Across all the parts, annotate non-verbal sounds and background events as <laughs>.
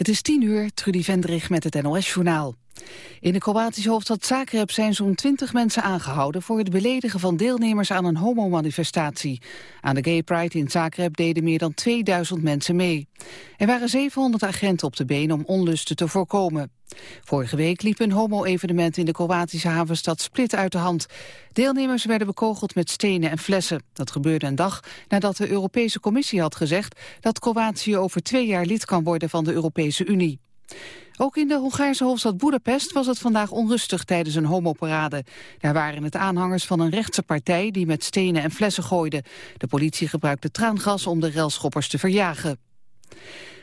Het is tien uur, Trudy Vendrig met het NOS-journaal. In de Kroatische hoofdstad Zagreb zijn zo'n twintig mensen aangehouden... voor het beledigen van deelnemers aan een homomanifestatie. Aan de Gay Pride in Zagreb deden meer dan 2000 mensen mee. Er waren 700 agenten op de been om onlusten te voorkomen. Vorige week liep een homo-evenement in de Kroatische havenstad Split uit de hand. Deelnemers werden bekogeld met stenen en flessen. Dat gebeurde een dag nadat de Europese Commissie had gezegd... dat Kroatië over twee jaar lid kan worden van de Europese Unie. Ook in de Hongaarse hoofdstad Budapest was het vandaag onrustig tijdens een homoparade. Daar waren het aanhangers van een rechtse partij die met stenen en flessen gooiden. De politie gebruikte traangas om de relschoppers te verjagen.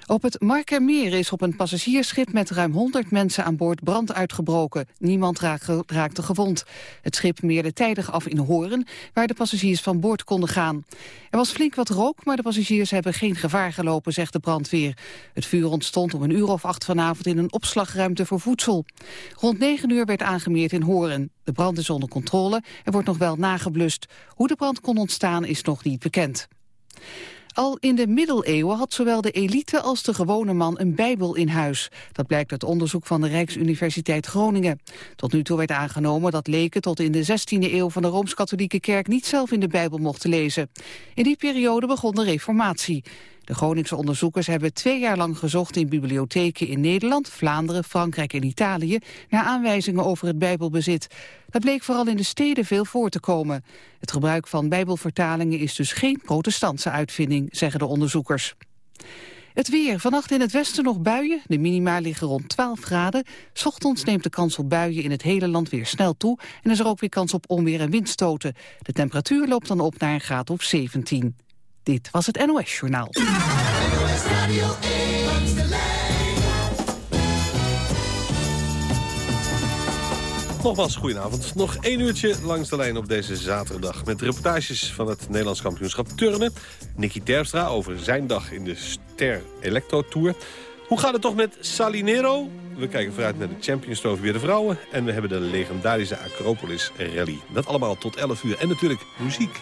Op het Markermeer is op een passagiersschip met ruim 100 mensen aan boord brand uitgebroken. Niemand raakte gewond. Het schip meerde tijdig af in Horen, waar de passagiers van boord konden gaan. Er was flink wat rook, maar de passagiers hebben geen gevaar gelopen, zegt de brandweer. Het vuur ontstond om een uur of acht vanavond in een opslagruimte voor voedsel. Rond 9 uur werd aangemeerd in Horen. De brand is onder controle en wordt nog wel nageblust. Hoe de brand kon ontstaan is nog niet bekend. Al in de middeleeuwen had zowel de elite als de gewone man een bijbel in huis. Dat blijkt uit onderzoek van de Rijksuniversiteit Groningen. Tot nu toe werd aangenomen dat leken tot in de 16e eeuw van de Rooms-Katholieke Kerk niet zelf in de bijbel mochten lezen. In die periode begon de reformatie. De Groningse onderzoekers hebben twee jaar lang gezocht in bibliotheken in Nederland, Vlaanderen, Frankrijk en Italië naar aanwijzingen over het bijbelbezit. Dat bleek vooral in de steden veel voor te komen. Het gebruik van bijbelvertalingen is dus geen protestantse uitvinding, zeggen de onderzoekers. Het weer. Vannacht in het westen nog buien. De minima liggen rond 12 graden. Neemt de kans op buien in het hele land weer snel toe. En is er ook weer kans op onweer en windstoten. De temperatuur loopt dan op naar een graad of 17. Dit was het NOS Journaal. Nogmaals, goedenavond. Nog één uurtje langs de lijn op deze zaterdag... met reportages van het Nederlands kampioenschap turnen. Nicky Terpstra over zijn dag in de Ster Electro Tour. Hoe gaat het toch met Salinero? We kijken vooruit naar de Champions Trophy bij de vrouwen. En we hebben de legendarische Acropolis Rally. Dat allemaal tot 11 uur. En natuurlijk muziek.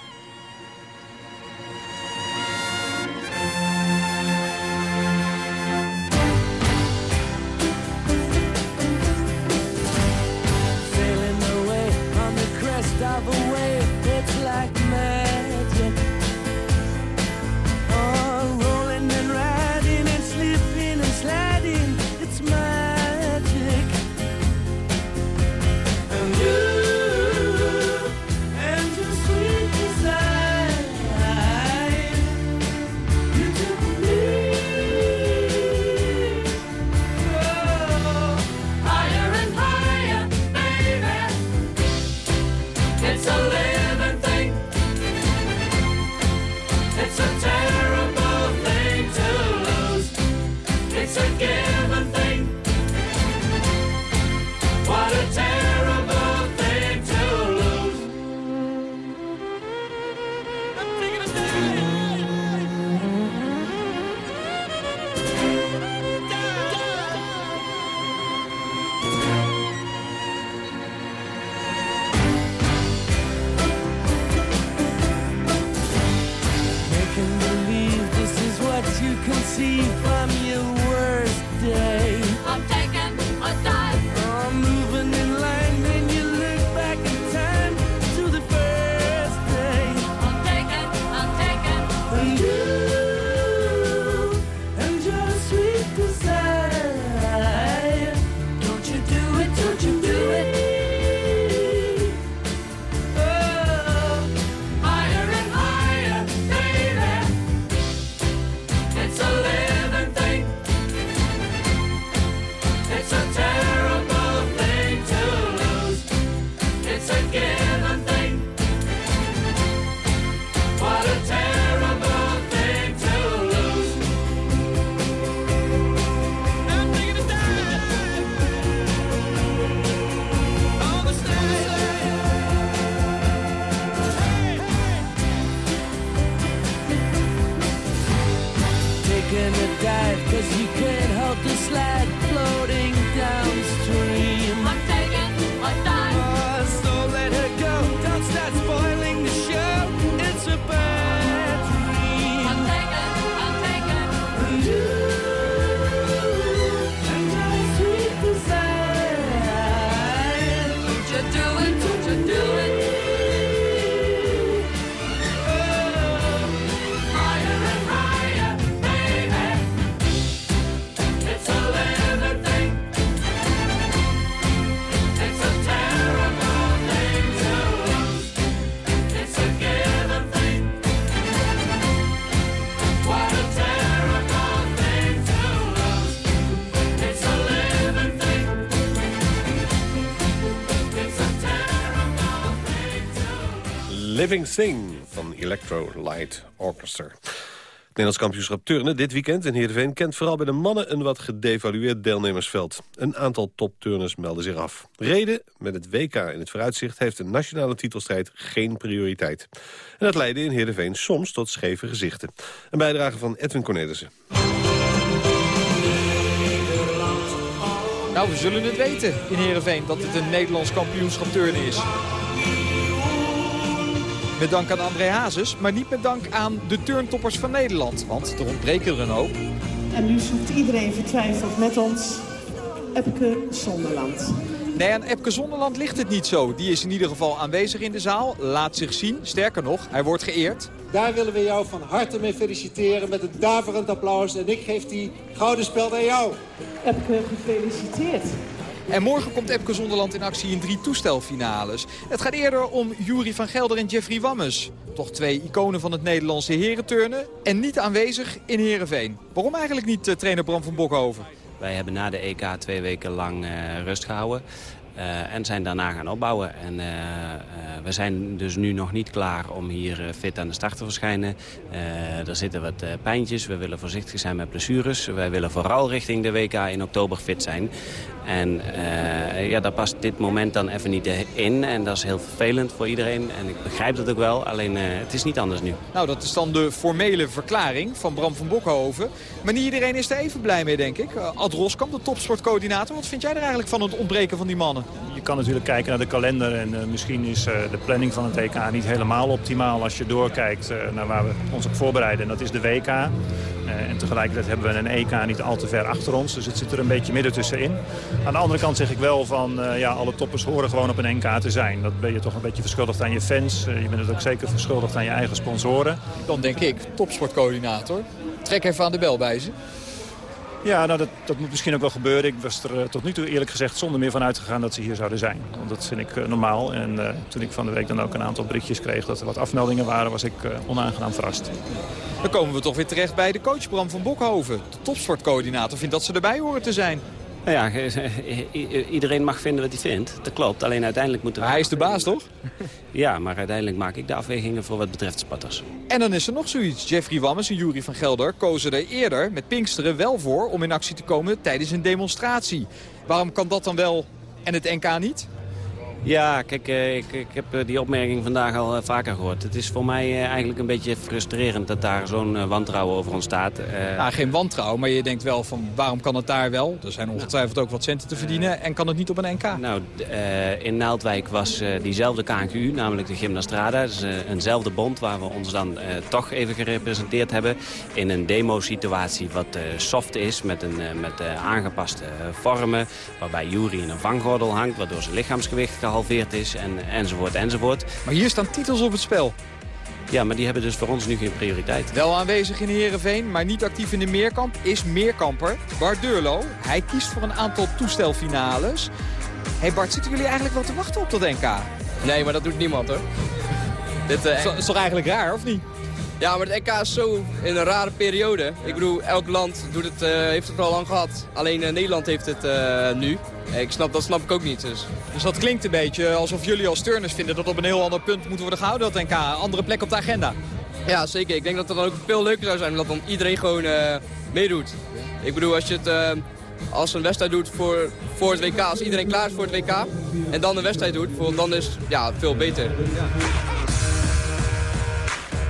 Living Thing van Electro Light Orchestra. Het Nederlands kampioenschap turnen dit weekend in Heerenveen... kent vooral bij de mannen een wat gedevalueerd deelnemersveld. Een aantal topturners melden zich af. Reden, met het WK in het vooruitzicht... heeft een nationale titelstrijd geen prioriteit. En dat leidde in Heerenveen soms tot scheve gezichten. Een bijdrage van Edwin Cornelissen. Nou, we zullen het weten in Heerenveen dat het een Nederlands kampioenschap turnen is. Met dank aan André Hazes, maar niet met dank aan de turntoppers van Nederland. Want er ontbreken er een hoop. En nu zoekt iedereen vertwijfeld met ons Epke Zonderland. Nee, aan Epke Zonderland ligt het niet zo. Die is in ieder geval aanwezig in de zaal, laat zich zien. Sterker nog, hij wordt geëerd. Daar willen we jou van harte mee feliciteren met een daverend applaus. En ik geef die gouden speld aan jou. Epke, gefeliciteerd. En morgen komt Epke Zonderland in actie in drie toestelfinales. Het gaat eerder om Jury van Gelder en Jeffrey Wammes. Toch twee iconen van het Nederlandse herenturnen. En niet aanwezig in Heerenveen. Waarom eigenlijk niet, uh, trainer Bram van Bokhoven? Wij hebben na de EK twee weken lang uh, rust gehouden. Uh, en zijn daarna gaan opbouwen. En uh, uh, we zijn dus nu nog niet klaar om hier fit aan de start te verschijnen. er zitten wat pijntjes. We willen voorzichtig zijn met blessures. Wij willen vooral richting de WK in oktober fit zijn. En ja, daar past dit moment dan even niet in. En dat is heel vervelend voor iedereen. En ik begrijp dat ook wel. Alleen het is niet anders nu. Nou, dat is dan de formele verklaring van Bram van Bokhoven. Maar niet iedereen is er even blij mee, denk ik. Ad Roskamp, de topsportcoördinator. Wat vind jij er eigenlijk van het ontbreken van die mannen? Je kan natuurlijk kijken naar de kalender en uh, misschien is uh, de planning van het EK niet helemaal optimaal als je doorkijkt uh, naar waar we ons op voorbereiden. En dat is de WK. en tegelijkertijd hebben we een EK niet al te ver achter ons, dus het zit er een beetje midden tussenin. Aan de andere kant zeg ik wel van, ja, alle toppers horen gewoon op een NK te zijn. Dat ben je toch een beetje verschuldigd aan je fans. je bent het ook zeker verschuldigd aan je eigen sponsoren. Dan denk ik, topsportcoördinator, trek even aan de bel bij ze. Ja, nou, dat, dat moet misschien ook wel gebeuren. Ik was er uh, tot nu toe eerlijk gezegd zonder meer van uitgegaan dat ze hier zouden zijn. Want dat vind ik uh, normaal. En uh, toen ik van de week dan ook een aantal berichtjes kreeg dat er wat afmeldingen waren, was ik onaangenaam verrast. Dan komen we toch weer terecht bij de coach Bram van Bokhoven. De topsportcoördinator vindt dat ze erbij horen te zijn. Nou ja, iedereen mag vinden wat hij vindt. Dat klopt, alleen uiteindelijk moeten we... Maar hij is de baas, toch? <laughs> Ja, maar uiteindelijk maak ik de afwegingen voor wat betreft spatters. En dan is er nog zoiets. Jeffrey Wammes en Jury van Gelder kozen er eerder met Pinksteren wel voor... om in actie te komen tijdens een demonstratie. Waarom kan dat dan wel en het NK niet? Ja, kijk, ik, ik heb die opmerking vandaag al vaker gehoord. Het is voor mij eigenlijk een beetje frustrerend dat daar zo'n wantrouwen over ontstaat. Ja, geen wantrouwen, maar je denkt wel van waarom kan het daar wel? Er zijn ongetwijfeld ook wat centen te verdienen en kan het niet op een NK? Nou, in Naaldwijk was diezelfde KNGU, namelijk de Gymnastrada. Dat is eenzelfde bond waar we ons dan toch even gerepresenteerd hebben. In een demo-situatie wat soft is, met, een, met aangepaste vormen. Waarbij Jury in een vanggordel hangt, waardoor zijn lichaamsgewicht gehaald gehalveerd is en, enzovoort enzovoort. Maar hier staan titels op het spel. Ja, maar die hebben dus voor ons nu geen prioriteit. Wel aanwezig in Heerenveen, maar niet actief in de Meerkamp, is Meerkamper Bart Deurlo. Hij kiest voor een aantal toestelfinales. hey Bart, zitten jullie eigenlijk wel te wachten op dat NK? Nee, maar dat doet niemand hoor. Dit uh, is toch eigenlijk raar, of niet? Ja, maar het NK is zo in een rare periode. Ik bedoel, elk land doet het, uh, heeft het al lang gehad. Alleen uh, Nederland heeft het uh, nu. Ik snap, dat snap ik ook niet. Dus. dus dat klinkt een beetje alsof jullie als turners vinden dat op een heel ander punt moet worden gehouden, dat NK. Andere plek op de agenda. Ja, zeker. Ik denk dat het dan ook veel leuker zou zijn omdat dan iedereen gewoon meedoet. Ik bedoel, als je het als een wedstrijd doet voor, voor het WK, als iedereen klaar is voor het WK en dan een wedstrijd doet, dan is ja, veel beter.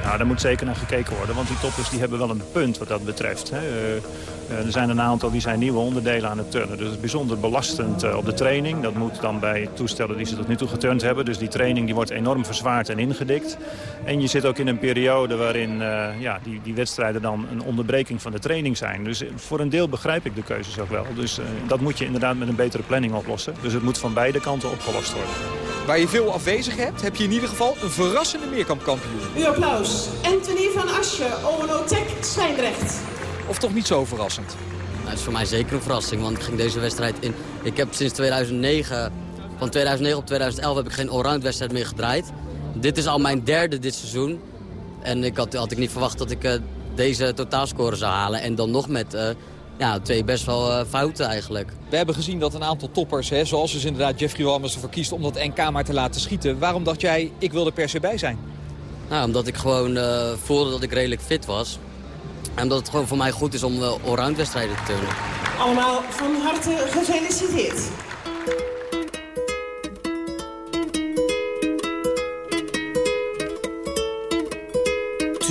Nou, daar moet zeker naar gekeken worden, want die toppers die hebben wel een punt wat dat betreft. Hè. Uh, er zijn een aantal die zijn nieuwe onderdelen aan het turnen. Dus het is bijzonder belastend uh, op de training. Dat moet dan bij toestellen die ze tot nu toe geturnd hebben. Dus die training die wordt enorm verzwaard en ingedikt. En je zit ook in een periode waarin ja, die, die wedstrijden dan een onderbreking van de training zijn. Dus voor een deel begrijp ik de keuzes ook wel. Dus dat moet je inderdaad met een betere planning oplossen. Dus het moet van beide kanten opgelost worden. Waar je veel afwezig hebt, heb je in ieder geval een verrassende meerkampkampioen. Uw applaus. Anthony van Asje, ONO Tech, Zwijndrecht. Of toch niet zo verrassend? Nou, het is voor mij zeker een verrassing, want ik ging deze wedstrijd in... Ik heb sinds 2009, van 2009 op 2011 heb ik geen allround wedstrijd meer gedraaid. Dit is al mijn derde dit seizoen. En ik had, had ik niet verwacht dat ik uh, deze totaalscore zou halen. En dan nog met... Uh, ja, twee best wel uh, fouten eigenlijk. We hebben gezien dat een aantal toppers, hè, zoals dus inderdaad Jeffrey Walmers ervoor kiest om dat NK maar te laten schieten. Waarom dacht jij, ik wil er per se bij zijn? Nou, omdat ik gewoon uh, voelde dat ik redelijk fit was. En omdat het gewoon voor mij goed is om uh, allround wedstrijden te turnen. Allemaal van harte gefeliciteerd.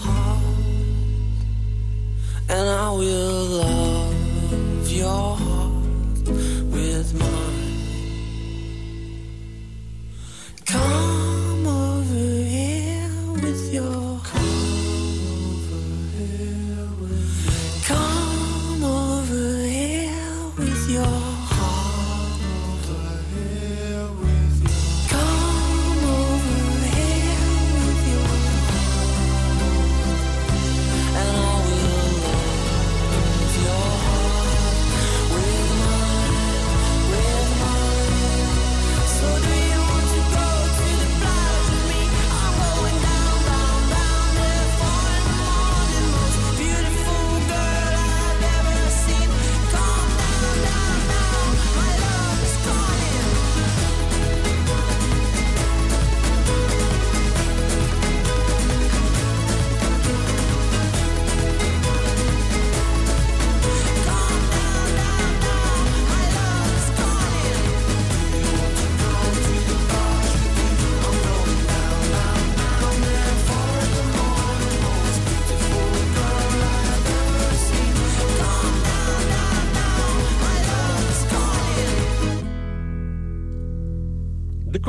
heart, and I will love your heart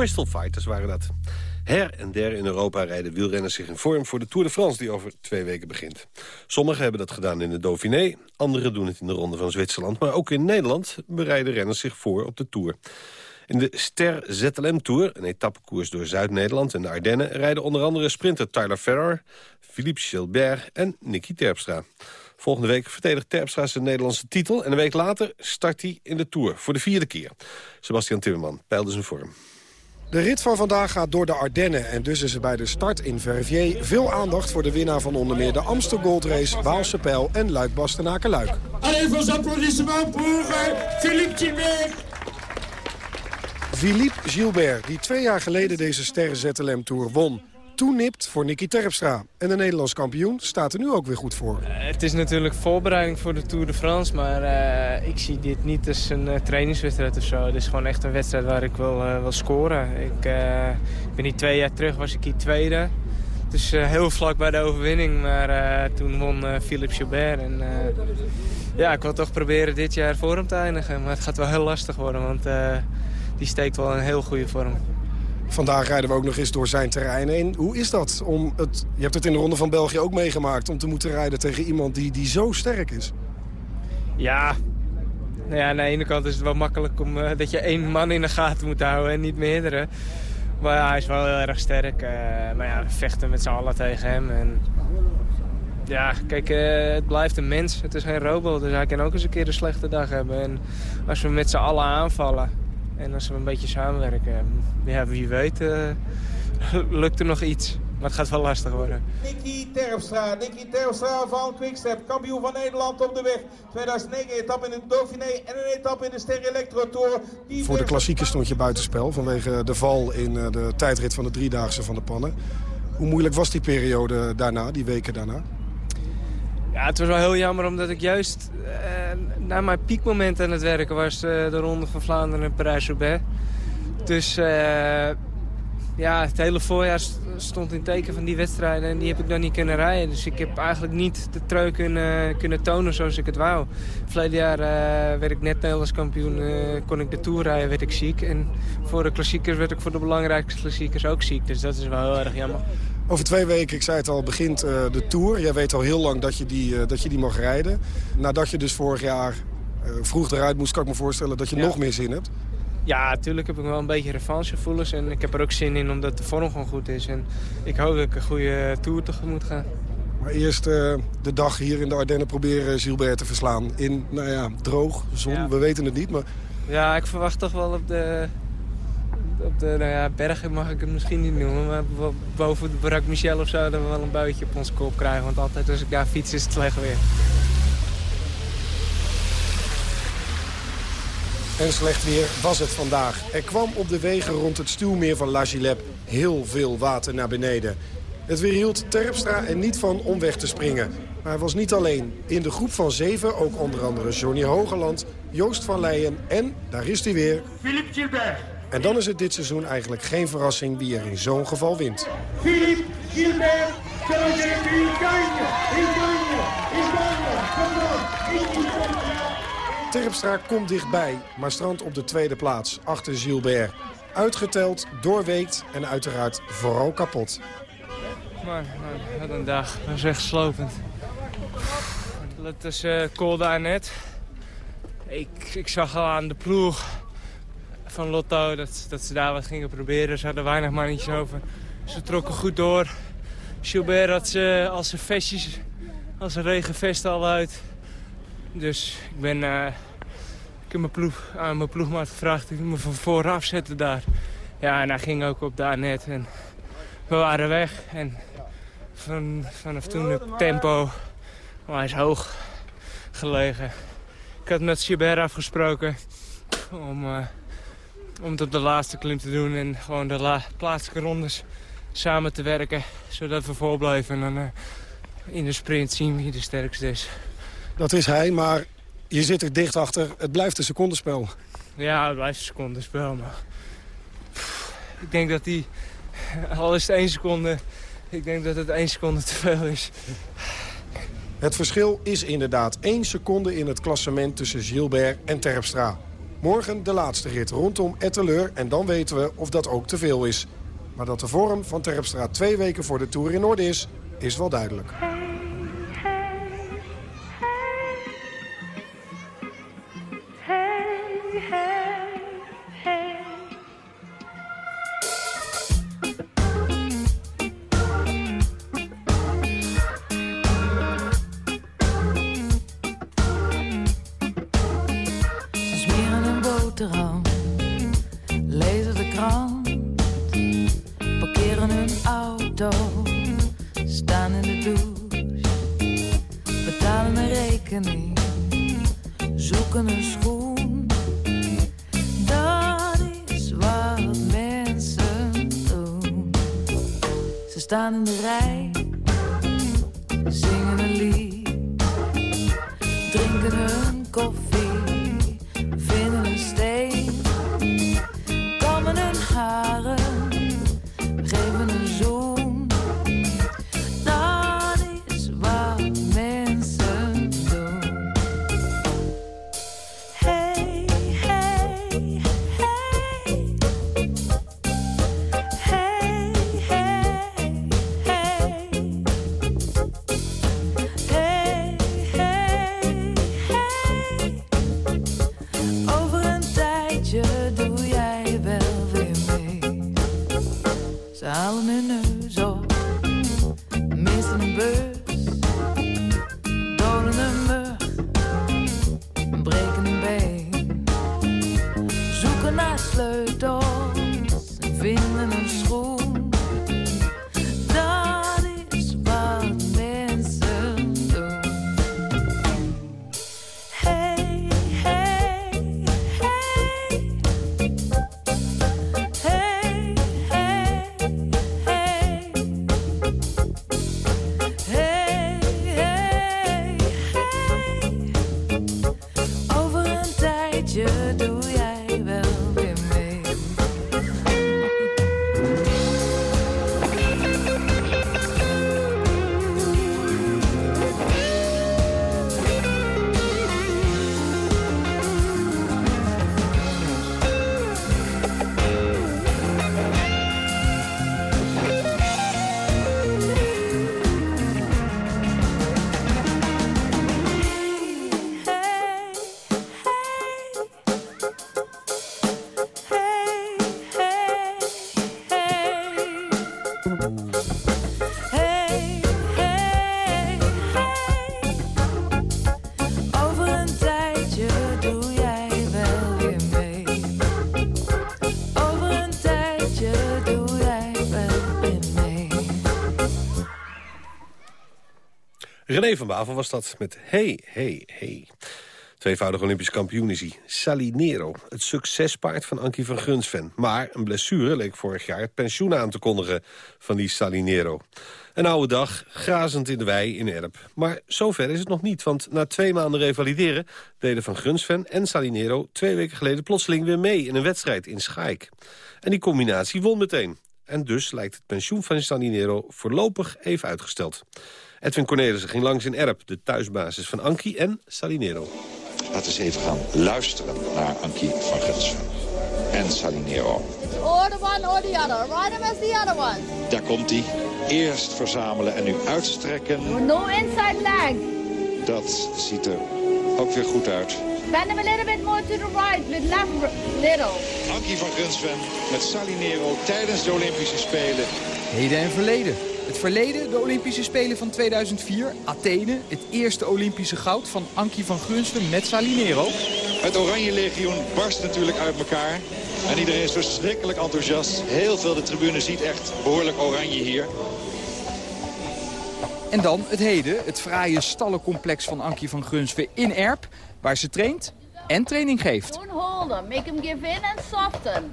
Crystal Fighters waren dat. Her en der in Europa rijden wielrenners zich in vorm voor de Tour de France... die over twee weken begint. Sommigen hebben dat gedaan in de Dauphiné, anderen doen het in de Ronde van Zwitserland. Maar ook in Nederland bereiden renners zich voor op de Tour. In de Ster ZLM Tour, een etappekoers door Zuid-Nederland en de Ardennen... rijden onder andere sprinter Tyler Ferrer, Philippe Gilbert en Nicky Terpstra. Volgende week verdedigt Terpstra zijn Nederlandse titel... en een week later start hij in de Tour voor de vierde keer. Sebastian Timmerman peilde zijn vorm. De rit van vandaag gaat door de Ardennen en dus is er bij de start in Verviers veel aandacht voor de winnaar van onder meer de Amstel Gold Race, Waalse Pijl en Luik Bastenaken Luik. Applaudissements pour euh, Philippe Gilbert. Philippe Gilbert, die twee jaar geleden deze Sterren ZLM Tour won. Toenipt voor Nicky Terpstra. En de Nederlands kampioen staat er nu ook weer goed voor. Het is natuurlijk voorbereiding voor de Tour de France, maar eh, ik zie dit niet als een eh, trainingswedstrijd of zo. Het is gewoon echt een wedstrijd waar ik wil, eh, wil scoren. Ik, eh, ben hier twee jaar terug, was ik hier tweede. Dus eh, heel vlak bij de overwinning, maar eh, toen won eh, Philippe Gilbert. En, eh, ja, ik wil toch proberen dit jaar voor hem te eindigen. Maar het gaat wel heel lastig worden, want eh, die steekt wel een heel goede vorm. Vandaag rijden we ook nog eens door zijn terrein heen. Hoe is dat? Om het, je hebt het in de Ronde van België ook meegemaakt... om te moeten rijden tegen iemand die, die zo sterk is. Ja. Nou ja, aan de ene kant is het wel makkelijk om, eh, dat je één man in de gaten moet houden en niet meerdere. Maar hij is wel heel erg sterk. eh, maar ja, we vechten met z'n allen tegen hem. En ja, kijk, eh, het blijft een mens. Het is geen robot, dus hij kan ook eens een keer een slechte dag hebben. En als we met z'n allen aanvallen en als we een beetje samenwerken... Ja, wie weet eh, <laughs> lukt er nog iets. Maar het gaat wel lastig worden. Nicky Terpstra. Nicky Terpstra van Quickstep. Kampioen van Nederland op de weg. 2009 etappe in de Dauphiné en een etappe in de Ster Electro Tour. Die Voor de klassieke stond je buitenspel vanwege de val in eh, de tijdrit van de Driedaagse van de Pannen. Hoe moeilijk was die periode daarna, die weken daarna? Ja, het was wel heel jammer omdat ik juist eh, naar mijn piekmoment aan het werken was. eh, de Ronde van Vlaanderen en Parijs-Roubaix. Dus eh, ja, het hele voorjaar st- stond in teken van die wedstrijden en die heb ik dan niet kunnen rijden. Dus ik heb eigenlijk niet de trui kunnen, kunnen tonen zoals ik het wou. Verleden jaar werd ik net Nederlands kampioen, kon ik de Tour rijden, werd ik ziek. En voor de klassiekers werd ik voor de belangrijkste klassiekers ook ziek. Dus dat is wel heel erg jammer. Over twee weken, ik zei het al, begint eh, de Tour. Jij weet al heel lang dat je, die, eh, dat je die mag rijden. Nadat je dus vorig jaar eh, vroeg eruit moest, kan ik me voorstellen dat je Ja. nog meer zin hebt. Ja, natuurlijk heb ik wel een beetje revanchegevoelens. En ik heb er ook zin in omdat de vorm gewoon goed is. En ik hoop dat ik een goede tour tegemoet ga. Maar eerst de dag hier in de Ardennen proberen Gilbert te verslaan. In, nou ja, droog, zon, Ja. we weten het niet. Maar Ja, ik verwacht toch wel op de, op de nou ja, bergen mag ik het misschien niet noemen. Maar bo- boven de Barak Michel of zo dat we wel een buitje op ons kop krijgen. Want altijd als ik daar fiets is het slecht weer. En slecht weer was het vandaag. Er kwam op de wegen rond het stuwmeer van La Gilep heel veel water naar beneden. Het weerhield Terpstra er niet van om weg te springen. Maar hij was niet alleen. In de groep van zeven ook onder andere Johnny Hogeland, Joost van Leijen en, daar is hij weer... Philippe Gilbert. En dan is het dit seizoen eigenlijk geen verrassing wie er in zo'n geval wint. Philippe Gilbert. Terpstra komt dichtbij, maar strandt op de tweede plaats achter Gilbert. Uitgeteld, doorweekt en uiteraard vooral kapot. Maar, maar wat een dag. Dat was echt slopend. Het is eh cool daar net. Ik, ik zag al aan de ploeg van Lotto dat, dat ze daar wat gingen proberen. Ze hadden weinig mannetjes over. Ze trokken goed door. Gilbert had ze als zijn vestjes, als zijn regenvest al uit. Dus ik ben eh, ik heb mijn ploeg, aan mijn ploegmaat gevraagd of ik me van vooraf zette daar. Ja, en hij ging ook op daar net. En we waren weg en van, vanaf toen het tempo, oh, hij is hoog gelegen. Ik had met Gilbert afgesproken om, eh, om het op de laatste klim te doen en gewoon de la plaatselijke rondes samen te werken. Zodat we voorblijven en dan eh, in de sprint zien wie de sterkste is. Dat is hij, maar je zit er dicht achter. Het blijft een secondenspel. Ja, het blijft een secondenspel, maar... Ik denk dat die... Al is het één seconde... Ik denk dat het één seconde te veel is. Het verschil is inderdaad één seconde in het klassement tussen Gilbert en Terpstra. Morgen de laatste rit rondom Etteleur en dan weten we of dat ook te veel is. Maar dat de vorm van Terpstra twee weken voor de Tour in orde is, is wel duidelijk. Een schoen. Dat is wat mensen doen. Ze staan in de rij, René van Bavel was dat met Hey, Hey, Hey. Tweevoudig Olympisch kampioen is hij. Salinero, het succespaard van Ankie van Grunsven. Maar een blessure leek vorig jaar het pensioen aan te kondigen van die Salinero. Een oude dag, grazend in de wei in Erp. Maar zover is het nog niet, want na twee maanden revalideren... deden Van Grunsven en Salinero twee weken geleden plotseling weer mee... in een wedstrijd in Schaik. En die combinatie won meteen. En dus lijkt het pensioen van Salinero voorlopig even uitgesteld. Edwin Cornelissen ging langs in Erp, de thuisbasis van Ankie en Salinero. Laten we eens even gaan luisteren naar Ankie van Gunsven en Salinero. Or the one or the other. Ride him as the other one. Daar komt hij. Eerst verzamelen en nu uitstrekken. No inside leg. Dat ziet er ook weer goed uit. Bend him a little bit more to the right with left little. Ankie van Gunsven met Salinero tijdens de Olympische Spelen. Heden en verleden. Het verleden, de Olympische Spelen van 2004, Athene. Het eerste Olympische goud van Ankie van Grunsven met Salinero. Het Oranje Legioen barst natuurlijk uit elkaar. En iedereen is verschrikkelijk enthousiast. Heel veel, de tribune ziet echt behoorlijk oranje hier. En dan het heden, het fraaie stallencomplex van Ankie van Grunsven in Erp. Waar ze traint en training geeft. Don't hold him. Make him give in and soften.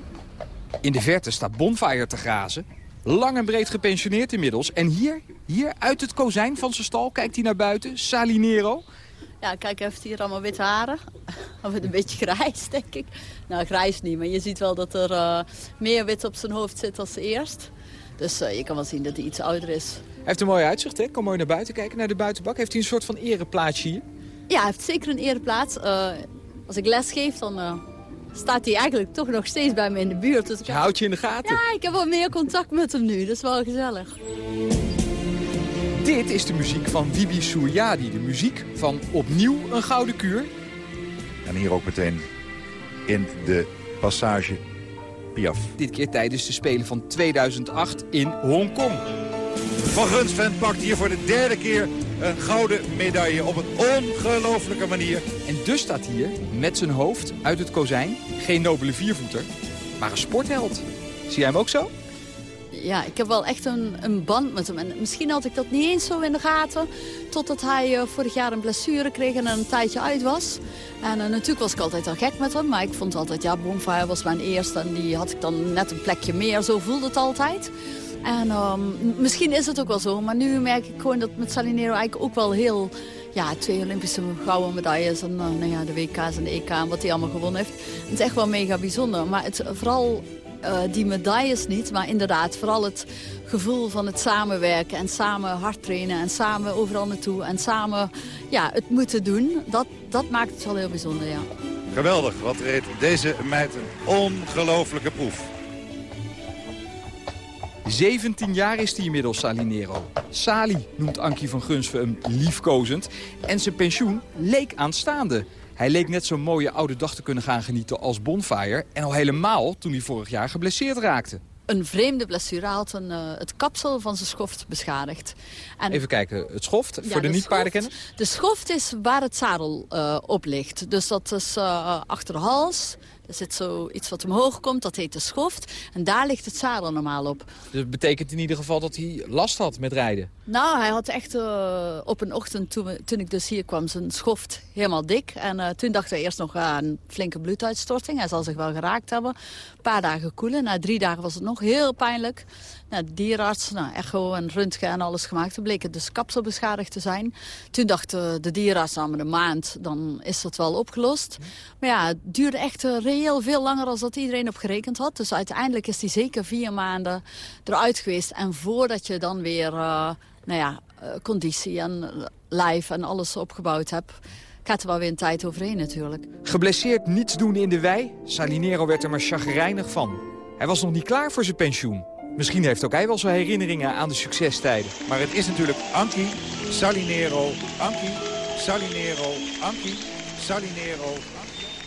In de verte staat Bonfire te grazen. Lang en breed gepensioneerd inmiddels. En hier, hier uit het kozijn van zijn stal kijkt hij naar buiten. Salinero. Ja, kijk, hij heeft hier allemaal witte haren. <laughs> Of een beetje grijs, denk ik. Nou, grijs niet, maar je ziet wel dat er eh, meer wit op zijn hoofd zit als eerst. Dus eh, je kan wel zien dat hij iets ouder is. Hij heeft een mooi uitzicht, hè? Kom mooi naar buiten kijken, naar de buitenbak. Heeft hij een soort van ereplaatsje hier? Ja, hij heeft zeker een ereplaats. Eh, als ik les geef, dan staat hij eigenlijk toch nog steeds bij me in de buurt. Dus Je houdt je in de gaten. Ja, ik heb wel meer contact met hem nu. Dat is wel gezellig. Dit is de muziek van Wibi Suryadi. De muziek van opnieuw een gouden kuur. En hier ook meteen in de passage Piaf. Dit keer tijdens de Spelen van 2008 in Hongkong. Van Grunsven pakt hier voor de derde keer een gouden medaille op een ongelofelijke manier. En dus staat hier, met zijn hoofd uit het kozijn, geen nobele viervoeter, maar een sportheld. Zie jij hem ook zo? Ja, ik heb wel echt een, een band met hem. En misschien had ik dat niet eens zo in de gaten. Totdat hij eh, vorig jaar een blessure kreeg en er een tijdje uit was. En eh, natuurlijk was ik altijd al gek met hem. Maar ik vond altijd, ja, Bonfire was mijn eerste. En die had ik dan net een plekje meer. Zo voelde het altijd. En ehm, misschien is het ook wel zo. Maar nu merk ik gewoon dat met Salinero eigenlijk ook wel heel... Ja, twee Olympische gouden medailles en eh, nou ja, de WK's en de EK en wat hij allemaal gewonnen heeft. Het is echt wel mega bijzonder. Maar het, vooral eh, die medailles niet, maar inderdaad vooral het gevoel van het samenwerken en samen hard trainen en samen overal naartoe en samen ja, het moeten doen. Dat, dat maakt het wel heel bijzonder, ja. Geweldig, wat reed deze meid een ongelofelijke proef. 17 jaar is hij inmiddels, Salinero. Sali noemt Ankie van Gunsven hem liefkozend. En zijn pensioen leek aanstaande. Hij leek net zo'n mooie oude dag te kunnen gaan genieten als Bonfire. En al helemaal toen hij vorig jaar geblesseerd raakte. een vreemde blessure. Had een, eh, het kapsel van zijn schoft beschadigd. En Even kijken, het schoft, Ja, voor de de niet-paardenkenners. De schoft is waar het zadel eh, op ligt. Dus dat is eh, achter de hals. Er zit zo iets wat omhoog komt, dat heet de schoft. En daar ligt het zadel normaal op. Dus dat betekent in ieder geval dat hij last had met rijden. Nou, hij had echt eh, op een ochtend, toen, we- toen ik dus hier kwam, zijn schoft helemaal dik. En eh, toen dachten we eerst nog aan een flinke bloeduitstorting. Hij zal zich wel geraakt hebben. Een paar dagen koelen. Na drie dagen was het nog heel pijnlijk. Nou, de dierenarts, nou, echo en röntgen en alles gemaakt. Toen bleek het dus kapsel beschadigd te zijn. Toen dacht de, de dierenarts, nou, met een maand, dan is dat wel opgelost. Maar ja, het duurde echt eh, reëel veel langer dan dat iedereen op gerekend had. Dus uiteindelijk is hij zeker vier maanden eruit geweest. En voordat je dan weer, eh, nou ja, eh, conditie en eh, lijf en alles opgebouwd hebt... gaat er wel weer een tijd overheen natuurlijk. Geblesseerd niets doen in de wei. Salinero werd er maar chagrijnig van. Hij was nog niet klaar voor zijn pensioen. Misschien heeft ook hij wel zijn herinneringen aan de succestijden. Maar het is natuurlijk Anki, Salinero, Anki, Salinero, Anki, Salinero.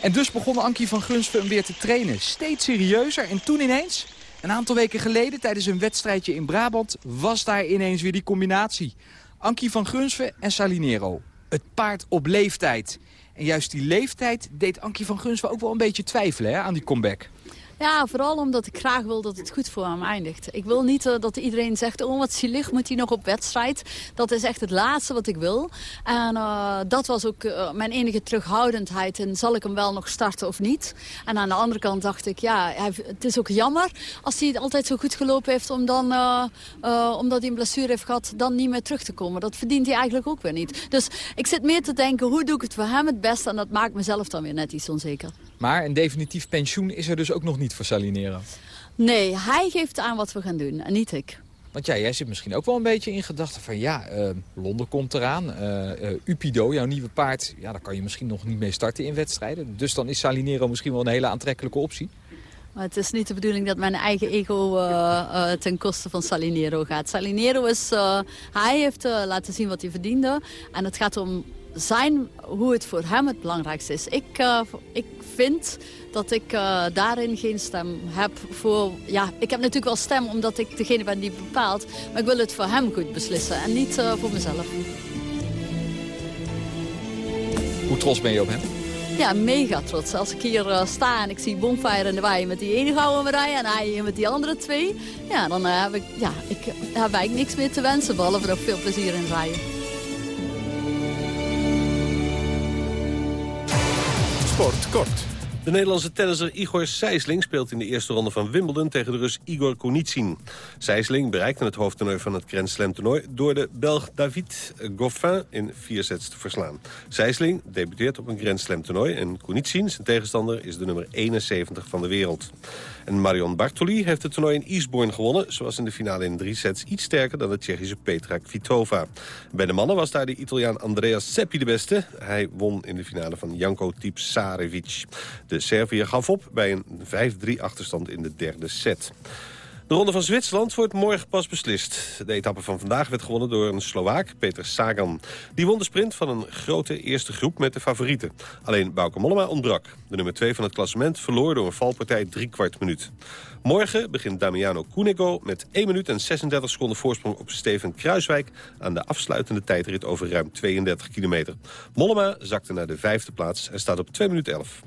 En dus begon Ankie van Gunsven hem weer te trainen. Steeds serieuzer en toen ineens, een aantal weken geleden tijdens een wedstrijdje in Brabant... was daar ineens weer die combinatie. Ankie van Gunsven en Salinero. Het paard op leeftijd. En juist die leeftijd deed Ankie van Gunsven ook wel een beetje twijfelen hè, aan die comeback. Ja, vooral omdat ik graag wil dat het goed voor hem eindigt. Ik wil niet eh, dat iedereen zegt, oh wat zielig, moet hij nog op wedstrijd. Dat is echt het laatste wat ik wil. En eh, dat was ook eh, mijn enige terughoudendheid. En zal ik hem wel nog starten of niet? En aan de andere kant dacht ik, ja, het is ook jammer als hij het altijd zo goed gelopen heeft... Om dan, omdat hij een blessure heeft gehad, dan niet meer terug te komen. Dat verdient hij eigenlijk ook weer niet. Dus ik zit meer te denken, hoe doe ik het voor hem het beste? En dat maakt mezelf dan weer net iets onzeker. Maar een definitief pensioen is er dus ook nog niet voor Salinero. Nee, hij geeft aan wat we gaan doen en niet ik. Want ja, jij zit misschien ook wel een beetje in gedachten van... ja, eh, Londen komt eraan. eh, eh, Upido, jouw nieuwe paard, ja, daar kan je misschien nog niet mee starten in wedstrijden. Dus dan is Salinero misschien wel een hele aantrekkelijke optie. Maar het is niet de bedoeling dat mijn eigen ego eh, ten koste van Salinero gaat. Salinero is, hij heeft laten zien wat hij verdiende. En het gaat om zijn, hoe het voor hem het belangrijkste is. Ik, eh, ik vind dat ik eh, daarin geen stem heb voor... Ja, ik heb natuurlijk wel stem omdat ik degene ben die bepaalt. Maar ik wil het voor hem goed beslissen en niet eh, voor mezelf. Hoe trots ben je op hem? Ja, mega trots. Als ik hier sta en ik zie Bonfire in de wei met die ene gouden medaille en hij met die andere twee. Ja, dan heb ik, ja, ik heb eigenlijk niks meer te wensen, behalve nog veel plezier in rijden. Sport kort. De Nederlandse tennisser Igor Sijsling speelt in de eerste ronde van Wimbledon tegen de Rus Igor Kunitsin. Sijsling bereikte het hoofdtoernooi van het Grand Slam toernooi door de Belg David Goffin in vier sets te verslaan. Sijsling debuteert op een Grand Slam toernooi en Kunitsin, zijn tegenstander, is de nummer 71 van de wereld. En Marion Bartoli heeft het toernooi in Eastbourne gewonnen. Zoals in de finale in drie sets iets sterker dan de Tsjechische Petra Kvitova. Bij de mannen was daar de Italiaan Andrea Seppi de beste. Hij won in de finale van Janko Tipsarevic. De Serviër gaf op bij een 5-3 achterstand in de derde set. De Ronde van Zwitserland wordt morgen pas beslist. De etappe van vandaag werd gewonnen door een Slovaak, Peter Sagan. Die won de sprint van een grote eerste groep met de favorieten. Alleen Bauke Mollema ontbrak. De nummer 2 van het klassement verloor door een valpartij drie kwart minuut. Morgen begint Damiano Cunego met 1 minuut en 36 seconden voorsprong op Steven Kruiswijk... aan de afsluitende tijdrit over ruim 32 kilometer. Mollema zakte naar de vijfde plaats en staat op 2 minuten 11.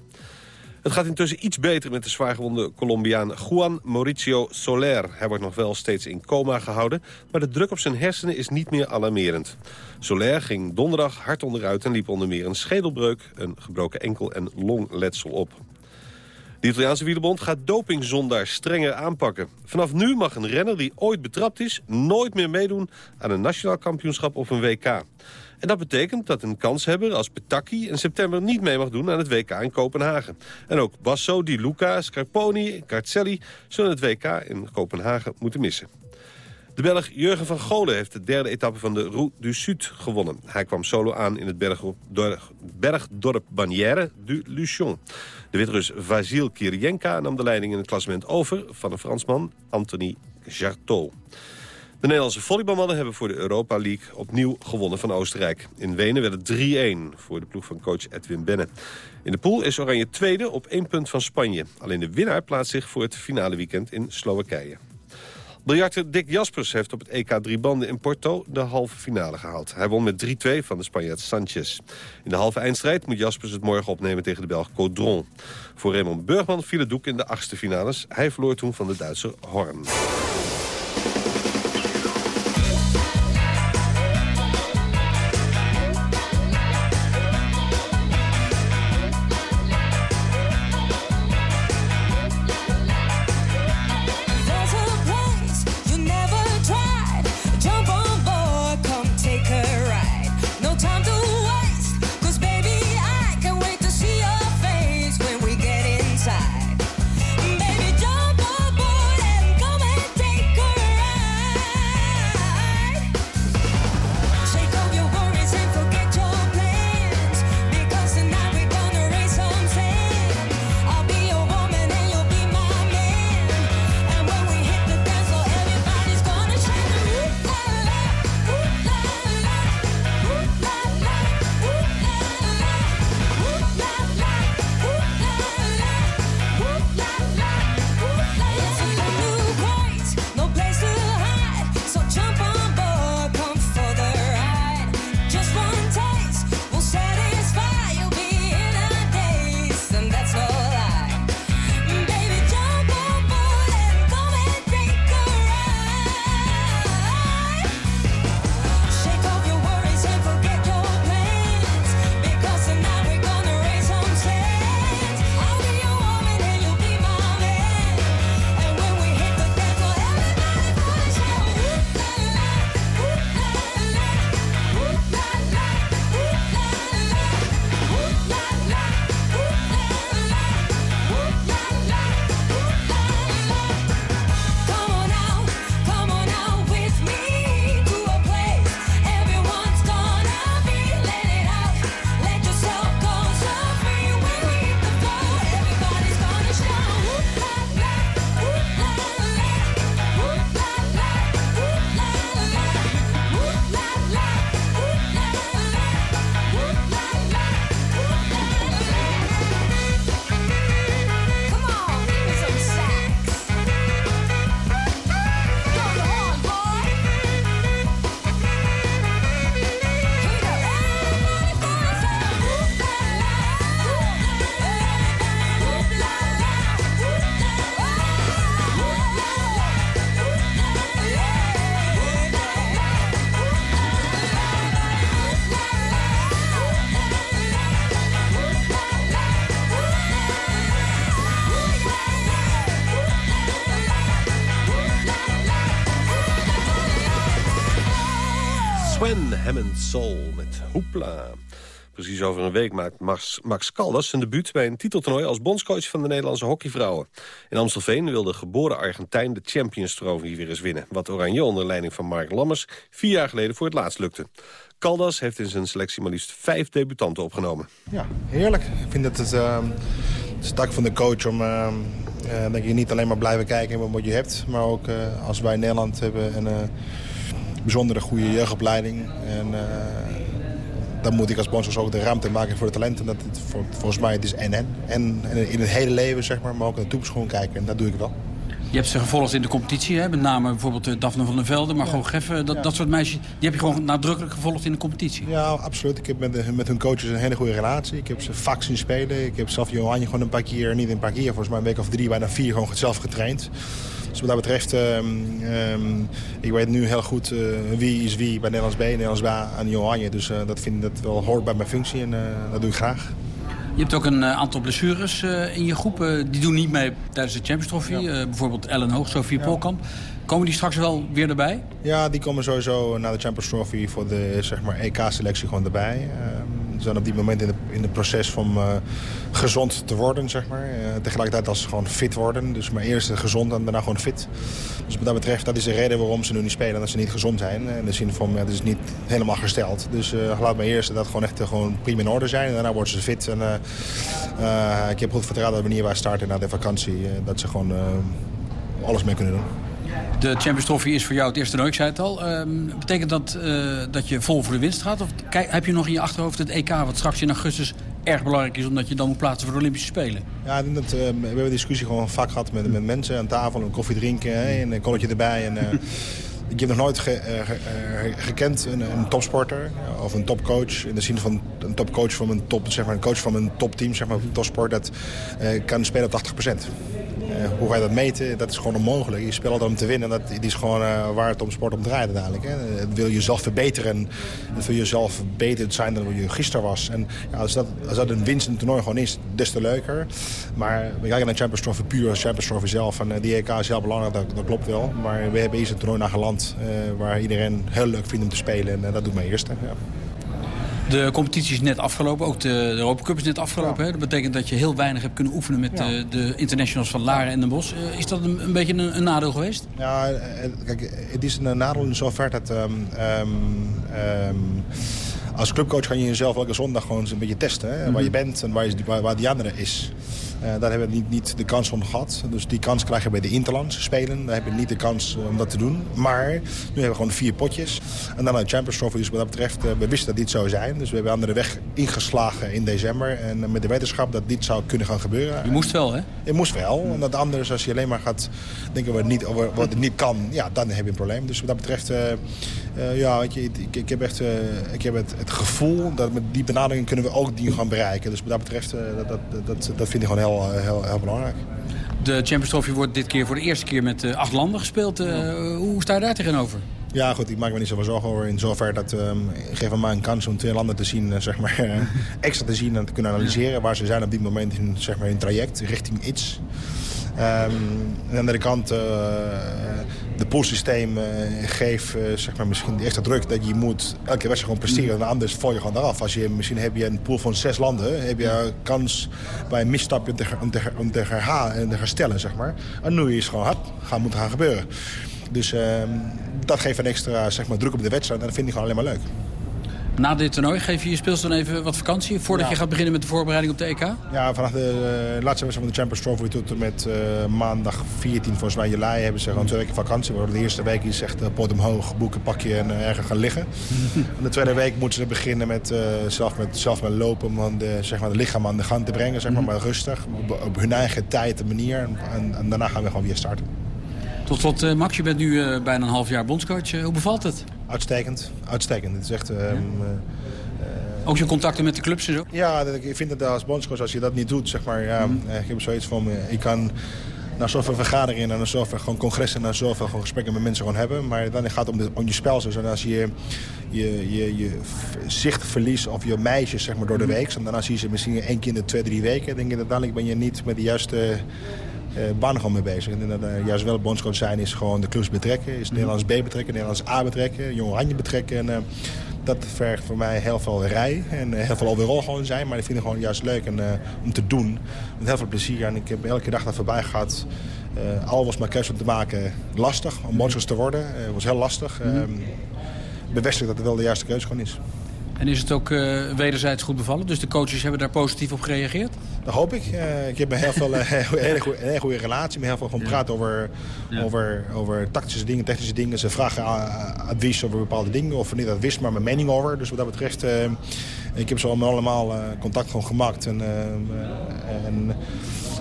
Het gaat intussen iets beter met de zwaargewonde Colombiaan Juan Mauricio Soler. Hij wordt nog wel steeds in coma gehouden, maar de druk op zijn hersenen is niet meer alarmerend. Soler ging donderdag hard onderuit en liep onder meer een schedelbreuk, een gebroken enkel en longletsel op. De Italiaanse wielerbond gaat dopingzondaar strenger aanpakken. Vanaf nu mag een renner die ooit betrapt is... nooit meer meedoen aan een nationaal kampioenschap of een WK. En dat betekent dat een kanshebber als Petacchi in september niet mee mag doen aan het WK in Kopenhagen. En ook Basso, Di Luca, Scarponi Carcelli zullen het WK in Kopenhagen moeten missen. De Belg Jurgen van Golen heeft de derde etappe van de Route du Sud gewonnen. Hij kwam solo aan in het bergdorp, bergdorp Bagnères du Luchon. De Wit-Rus Vasil Kirienka nam de leiding in het klassement over van een Fransman, Anthony Jartot. De Nederlandse volleybalmannen hebben voor de Europa League opnieuw gewonnen van Oostenrijk. In Wenen werd het 3-1 voor de ploeg van coach Edwin Benne. In de pool is Oranje tweede op één punt van Spanje. Alleen de winnaar plaatst zich voor het finale weekend in Slowakije. Biljarter Dick Jaspers heeft op het EK drie banden in Porto de halve finale gehaald. Hij won met 3-2 van de Spanjaard Sanchez. In de halve eindstrijd moet Jaspers het morgen opnemen tegen de Belg Caudron. Voor Raymond Burgman viel het doek in de achtste finales. Hij verloor toen van de Duitser Horn. Soul met Hoepla. Precies over een week maakt Max, Caldas zijn debuut bij een titeltoernooi als bondscoach van de Nederlandse hockeyvrouwen. In Amstelveen wil de geboren Argentijn de Champions Trophy weer eens winnen. Wat Oranje onder leiding van Mark Lammers vier jaar geleden voor het laatst lukte. Caldas heeft in zijn selectie maar liefst vijf debutanten opgenomen. Ja, heerlijk. Ik vind dat het, uh, het is tak van de coach om uh, denk ik, niet alleen maar blijven kijken wat je hebt. Maar ook uh, als wij Nederland hebben een uh, bijzondere goede jeugdopleiding. En uh, dan moet ik als bondscoach ook de ruimte maken voor de talenten. Dat het, voor, volgens mij het is en en. En in het hele leven, zeg maar, maar ook naar de toekomst gewoon kijken. En dat doe ik wel. Je hebt ze gevolgd in de competitie, hè? met name bijvoorbeeld uh, Daphne van der Velde, maar gewoon Geffen. Dat, Ja. dat soort meisjes, die heb je gewoon nadrukkelijk gevolgd in de competitie. Ja, absoluut. Ik heb met, de- met hun coaches een hele goede relatie. Ik heb ze vaak zien spelen. Ik heb zelf Johanje gewoon een paar keer, niet een paar keer, volgens mij een week of drie, bijna vier, gewoon zelf getraind. Dus wat dat betreft, ehm, ehm, ik weet nu heel goed eh, wie is wie bij Nederlands B, Nederlands A en Johanje. Dus eh, dat vind ik dat wel hoort bij mijn functie en eh, dat doe ik graag. Je hebt ook een aantal blessures in je groep. Die doen niet mee tijdens de Champions Trophy. Bijvoorbeeld Ellen Hoog, Sofie Polkamp. Komen die straks wel weer erbij? Ja, die komen sowieso naar de Champions Trophy voor de zeg maar, EK-selectie gewoon erbij. Ehm, zijn op dit moment in het in de proces van eh, gezond te worden, zeg maar. Eh, tegelijkertijd als ze gewoon fit worden. Dus maar eerst gezond en daarna gewoon fit. Dus wat dat betreft, dat is de reden waarom ze nu niet spelen. Dat ze niet gezond zijn. In de zin van, het is niet helemaal hersteld. Dus eh, laat maar eerst dat gewoon echt eh, gewoon prima in orde zijn. En daarna worden ze fit. En, eh, eh, ik heb goed vertrouwen dat wanneer wij starten na de vakantie... eh, dat ze gewoon eh, alles mee kunnen doen. De Champions Trophy is voor jou het eerste toernooi, ik zei het al. Ehm, betekent dat eh, dat je vol voor de winst gaat? Of heb je nog in je achterhoofd het EK, wat straks in augustus erg belangrijk is... omdat je dan moet plaatsen voor de Olympische Spelen? Ja, dat, eh, we hebben een discussie gewoon vaak gehad met, met mensen aan tafel. Een koffie drinken hè, en een kolletje erbij. En, eh, <laughs> ik heb nog nooit eh, gekend een, een topsporter of een topcoach. In de zin van een topcoach van een top, zeg maar, een coach van een topteam, zeg maar, topsport, dat eh, kan spelen op 80% Eh, hoe wij dat meten, dat is gewoon onmogelijk. Je speelt om te winnen. Dat die is gewoon eh, waar het om sport om draait uiteindelijk. Hè. Eh, wil je jezelf verbeteren. En wil je jezelf beter zijn dan je gisteren was. En ja, als, dat, als dat een winst in het toernooi gewoon is, des te leuker. Maar we kijken naar Champions Trophy puur Champions Trophy zelf. En die EK is heel belangrijk, dat, klopt wel. Maar we hebben eerst een toernooi naar geland waar iedereen heel leuk vindt om te spelen. En dat doet mij eerst. De competitie is net afgelopen, ook de, de Europa Cup is net afgelopen. Hè? Dat betekent dat je heel weinig hebt kunnen oefenen met de, de internationals van Laren en Den Bosch. Eh, is dat een, een beetje een, een nadeel geweest? Ja, eh, kijk, het is een nadeel in zover dat... ehm, ehm, ehm, als clubcoach kan je jezelf elke zondag gewoon een beetje testen. Hè? Waar je bent en waar, je, waar, waar die andere is. Eh, daar hebben we niet, niet de kans van gehad. Dus die kans krijgen we bij de Interlands spelen. Daar hebben we niet de kans om dat te doen. Maar nu hebben we gewoon vier potjes. En dan een Champions Trophy. Dus wat dat betreft, eh, we wisten dat dit zou zijn. Dus we hebben andere weg ingeslagen in december. En eh, met de wetenschap dat dit zou kunnen gaan gebeuren. Je moest wel, hè? Het moest wel. En dat anders, als je alleen maar gaat denken wat, niet, over wat het niet kan, ja, dan heb je een probleem. Dus wat dat betreft, eh, ja, weet je, ik, ik heb echt eh, ik heb het, het gevoel dat met die benadering kunnen we ook die gaan bereiken. Dus wat dat betreft, eh, dat, dat, dat, dat vind ik gewoon heel, heel, heel belangrijk. De Champions Trophy wordt dit keer voor de eerste keer met acht landen gespeeld. Hoe sta je daar tegenover? Ja, goed, ik maak me niet zoveel zorgen over. In zover dat ik geef aan mij een kans om twee landen te zien, zeg maar, <laughs> extra te zien en te kunnen analyseren waar ze zijn op dit moment in, zeg maar, in traject richting iets. Ehm, aan de andere kant, de poolsysteem eh, geeft eh, zeg maar misschien de extra druk dat je moet elke wedstrijd gewoon presteren. En anders val je gewoon eraf. Als je, misschien heb je een pool van zes landen, heb je kans bij een misstapje om te, om te, om te herhalen en te herstellen, zeg maar. En nu is het gewoon hard, gaat moeten gaan gebeuren. Dus ehm, dat geeft een extra zeg maar, druk op de wedstrijd en dat vind ik gewoon alleen maar leuk. Na dit toernooi geef je je speels dan even wat vakantie... voordat Ja. je gaat beginnen met de voorbereiding op de EK? Ja, vanaf de eh, laatste wedstrijd van de Champions Trophy tot en met eh, maandag 14, volgens mij juli, hebben ze gewoon twee weken vakantie. De eerste week is echt uh, pot omhoog, boeken, pakje en ergens gaan liggen. <laughs> en de tweede week moeten ze beginnen met, zelf, met zelf met lopen om dan de, zeg maar, het lichaam aan de gang te brengen. Zeg maar, maar rustig, op, op hun eigen tijd en manier. En, en, en daarna gaan we gewoon weer starten. Tot slot, eh, Max, je bent nu eh, bijna een half jaar bondscoach. Eh, hoe bevalt het? Uitstekend, uitstekend. Het is echt... ehm, eh, Ook je contacten met de clubs en zo? Ja, dat- ik vind dat als bondscoach, als je dat niet doet, zeg maar, ja, eh, ik heb zoiets van, ik kan naar zoveel vergaderingen, en naar zoveel gewoon congressen, naar zoveel gewoon gesprekken met mensen gewoon hebben. Maar dan gaat het om, de, om je spel. Dus en als je je, je, je zicht verliest of je meisjes zeg maar, door de week, en daarna zie je ze misschien één keer in de twee, drie weken, denk ik uiteindelijk ben je niet met de juiste eh baan gewoon mee bezig. Ik denk dat eh, juist wel bondscoach zijn is gewoon de clubs betrekken, is Nederlands B betrekken, Nederlands A betrekken, Jong Oranje betrekken. En, eh, dat vergt voor mij heel veel rij en eh, heel veel overal gewoon zijn. Maar ik vind het gewoon juist leuk en, eh, om te doen. Met heel veel plezier. En ik heb elke dag dat voorbij gehad. eh al was mijn keuze om te maken lastig. Om bondscoach te worden. Eh, Het was heel lastig. Mhm. Ehm, bevestig dat het wel de juiste keuze gewoon is. En is het ook eh, wederzijds goed bevallen? Dus de coaches hebben daar positief op gereageerd? Dat hoop ik. Eh, ik heb met heel veel eh, <laughs> een hele goede, een hele goede relatie. Met heel veel gewoon praten over, over, over tactische dingen, technische dingen. Ze vragen a- advies over bepaalde dingen. Of niet advies, maar mijn mening over. Dus wat dat betreft, eh, ik heb zo allemaal, eh, contact gewoon gemaakt. En, eh, eh, en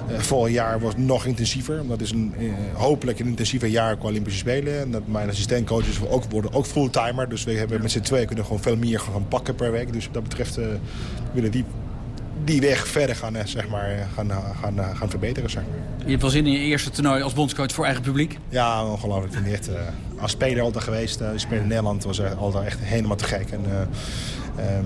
eh, vorig jaar was het nog intensiever. Dat is een, eh, hopelijk een intensiever jaar qua Olympische Spelen. En dat mijn assistentcoaches ook, worden ook fulltimer. Dus we hebben met z'n tweeën kunnen gewoon veel meer gaan pakken per week. Dus wat dat betreft eh, willen die die weg verder gaan, eh, zeg maar, eh, gaan, gaan, eh, gaan verbeteren. Zeg maar. Je hebt wel zin in je eerste toernooi als bondscoach voor eigen publiek? Ja, ongelooflijk. Ik het echt, als speler altijd geweest. eh speler in Nederland was altijd echt helemaal te gek. En, eh, ehm,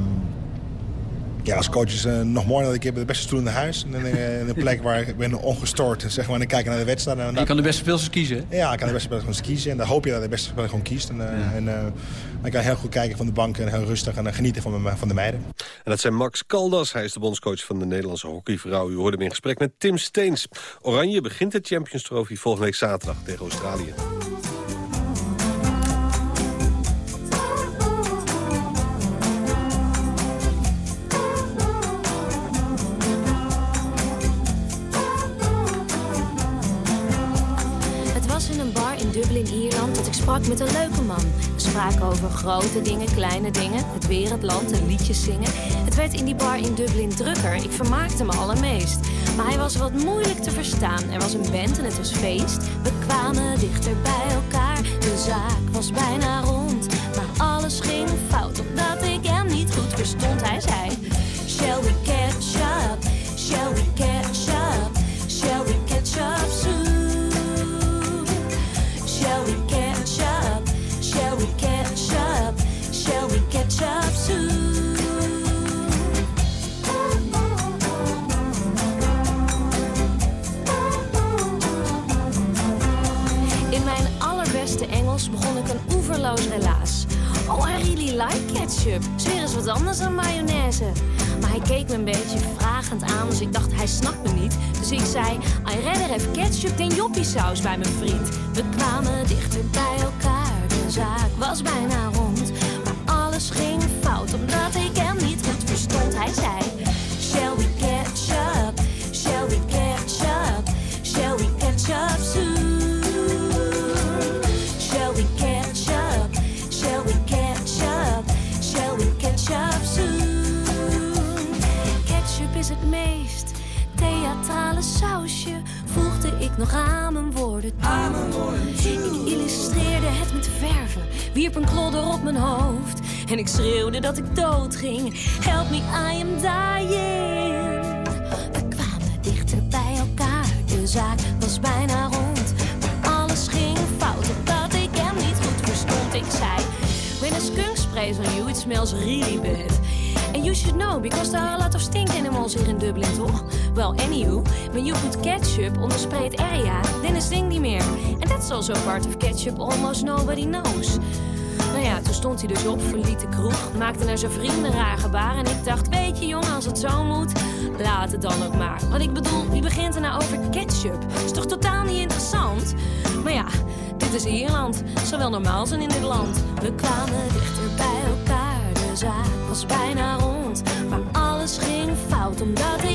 ja, als coach is het nog mooi dat ik heb de beste stoel in huis. En eh, in een plek waar ik ben ongestoord zeg maar, en dan kijken naar de wedstrijd. En, Je kan de beste speelsters kiezen? Ja, ik kan de beste speler gewoon kiezen. En dan hoop je dat de beste speler gewoon kiest. En, eh, en eh, dan kan heel goed kijken van de bank en heel rustig en eh, genieten van, mijn- van de meiden. En dat zijn Max Caldas. Hij is de bondscoach van de Nederlandse hockeyvrouw. U hoorde hem in gesprek met Tim Steens. Oranje begint de Champions Trophy volgende week zaterdag tegen Australië. Dublin, Ierland, dat ik sprak met een leuke man. We spraken over grote dingen, kleine dingen, het weer, het land en liedjes zingen. Het werd in die bar in Dublin drukker, ik vermaakte me allermeest. Maar hij was wat moeilijk te verstaan. Er was een band en het was feest. We kwamen dichter bij elkaar, de zaak was bijna rond. Maar alles ging fout, omdat ik hem niet goed verstond. Hij zei, shall we catch up, shall we catch up, ketchup. Zweer eens wat anders dan mayonaise. Maar hij keek me een beetje vragend aan, dus ik dacht hij snapt me niet. Dus ik zei, I rather have ketchup dan joppiesaus bij mijn vriend. We kwamen dichter bij elkaar, de zaak was bijna rond. Maar alles ging fout, omdat ik hem niet goed verstond. Hij zei, sausje, voegde ik nog aan mijn woorden toe. Ik illustreerde het met verven, wierp een klodder op mijn hoofd en ik schreeuwde dat ik dood ging. Help me, I am dying. We kwamen dichter bij elkaar, de zaak was bijna rond. Maar alles ging fout, omdat ik hem niet goed verstond. Ik zei, when a skunk sprays on you, it smells really bad. And you should know, because there are a lot of stink animals here in Dublin, toch? Well, anywho, when you put ketchup on the sprayed area, then it stinkt niet meer. And that's also part of ketchup almost nobody knows. Nou ja, toen stond hij dus op, verliet de kroeg, maakte naar zijn vrienden raar gebaar. En ik dacht, weet je jongen, als het zo moet, laat het dan ook maar. Want ik bedoel, wie begint er nou over ketchup? Is toch totaal niet interessant? Maar ja, dit is Ierland, zou wel normaal zijn in dit land. We kwamen dichter bij elkaar, de zaak was bijna rond. Maar alles ging fout, omdat ik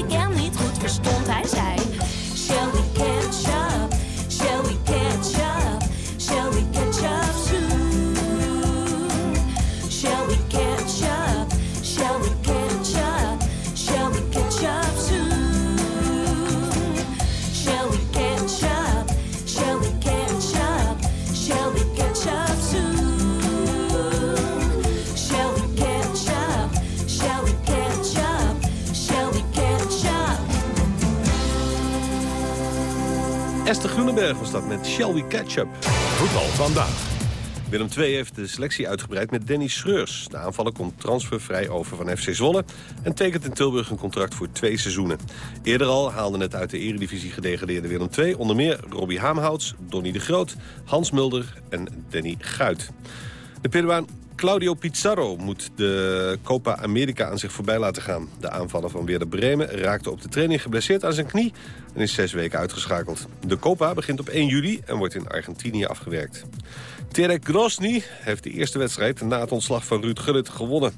Groenenberg was dat met Shall We Catch Up. Voetbal vandaag. Willem II heeft de selectie uitgebreid met Danny Schreurs. De aanvaller komt transfervrij over van FC Zwolle... en tekent in Tilburg een contract voor twee seizoenen. Eerder al haalden het uit de eredivisie gedegradeerde Willem II... onder meer Robbie Haamhouts, Donny de Groot, Hans Mulder en Danny Guit. De Peruaan Claudio Pizarro moet de Copa America aan zich voorbij laten gaan. De aanvaller van Werder Bremen raakte op de training geblesseerd aan zijn knie... en is zes weken uitgeschakeld. De Copa begint op 1 juli en wordt in Argentinië afgewerkt. Terek Grosny heeft de eerste wedstrijd na het ontslag van Ruud Gullit gewonnen.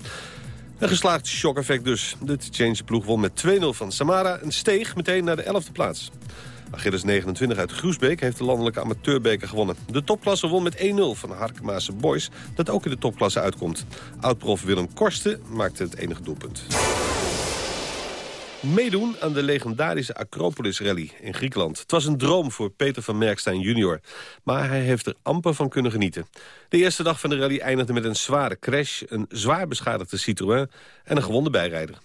Een geslaagd shock-effect dus. De Tsjechische ploeg won met 2-0 van Samara en steeg meteen naar de 11e plaats. Achilles 29 uit Groesbeek heeft de landelijke amateurbeker gewonnen. De topklasse won met 1-0 van Harkemaase Boys, dat ook in de topklasse uitkomt. Oudprof Willem Korsten maakte het enige doelpunt. Meedoen aan de legendarische Acropolis Rally in Griekenland. Het was een droom voor Peter van Merkstein junior. Maar hij heeft er amper van kunnen genieten. De eerste dag van de rally eindigde met een zware crash... een zwaar beschadigde Citroën en een gewonde bijrijder.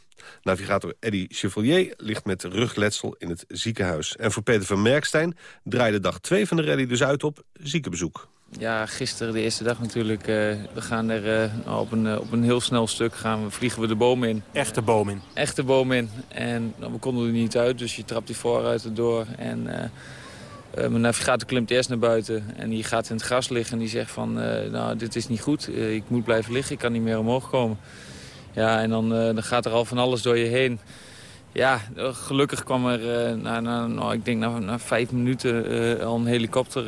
Navigator Eddy Chevalier ligt met rugletsel in het ziekenhuis. En voor Peter van Merkstein draaide dag 2 van de rally dus uit op ziekenbezoek. Ja, gisteren de eerste dag natuurlijk. eh, we gaan er eh, op, een, eh, op een heel snel stuk gaan we, vliegen we de boom in. Echte boom in. Echte boom in. En nou, we konden er niet uit, dus je trapt die vooruit erdoor. En eh, eh, mijn navigator klimt eerst naar buiten en die gaat in het gras liggen. En die zegt van, eh, nou dit is niet goed, ik moet blijven liggen, ik kan niet meer omhoog komen. Ja, en dan, eh, dan gaat er al van alles door je heen. Ja, gelukkig kwam er eh, na, nou, ik denk na, vijf minuten eh, al een helikopter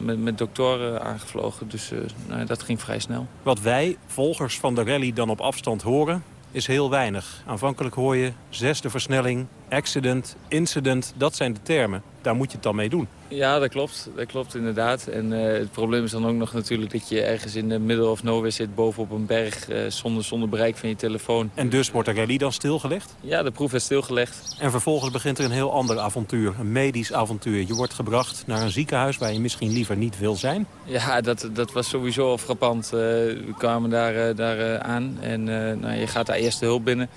met, met doktoren aangevlogen. Dus nou, dat ging vrij snel. Wat wij, volgers van de rally, dan op afstand horen, is heel weinig. Aanvankelijk hoor je zesde versnelling, accident, incident, dat zijn de termen. Daar moet je het dan mee doen. Ja, dat klopt. Dat klopt inderdaad. En eh, het probleem is dan ook nog natuurlijk dat je ergens in de middle of nowhere zit... bovenop een berg eh, zonder, zonder bereik van je telefoon. En dus wordt de rally dan stilgelegd? Ja, de proef is stilgelegd. En vervolgens begint er een heel ander avontuur, een medisch avontuur. Je wordt gebracht naar een ziekenhuis waar je misschien liever niet wil zijn. Ja, dat, dat was sowieso al frappant. Eh, we kwamen daar, daar aan en nou, je gaat daar eerste hulp binnen.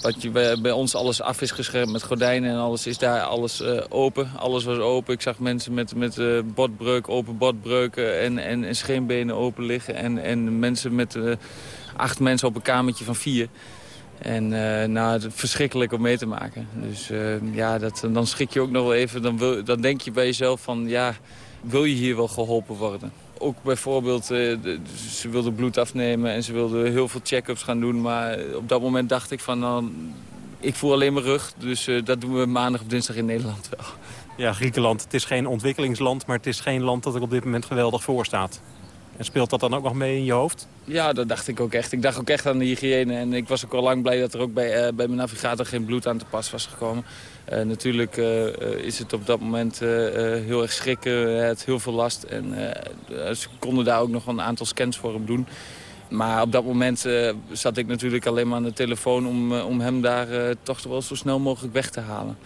Wat je, bij, ons alles af is geschermd met gordijnen en alles is daar alles eh, open. Alles was open. Ik zag mensen met, met eh, botbreuk, open botbreuken en, en, en scheenbenen open liggen. En, en mensen met eh, acht mensen op een kamertje van vier. En nou, verschrikkelijk om mee te maken. Dus ja, dat, dan schrik je ook nog wel even. Dan, wil, dan denk je bij jezelf van, ja, wil je hier wel geholpen worden? Ook bijvoorbeeld, eh, ze wilden bloed afnemen en ze wilden heel veel check-ups gaan doen. Maar op dat moment dacht ik van, nou, ik voel alleen mijn rug. Dus eh, dat doen we maandag of dinsdag in Nederland wel. Ja, Griekenland, het is geen ontwikkelingsland, maar het is geen land dat er op dit moment geweldig voor staat. En speelt dat dan ook nog mee in je hoofd? Ja, dat dacht ik ook echt. Ik dacht ook echt aan de hygiëne. En ik was ook al lang blij dat er ook bij, eh, bij mijn navigator geen bloed aan te pas was gekomen. Eh, natuurlijk eh, is het op dat moment heel erg schrikken. Het heel veel last. En ze konden daar ook nog een aantal scans voor hem doen. Maar op dat moment zat ik natuurlijk alleen maar aan de telefoon... om, om hem daar toch wel zo snel mogelijk weg te halen.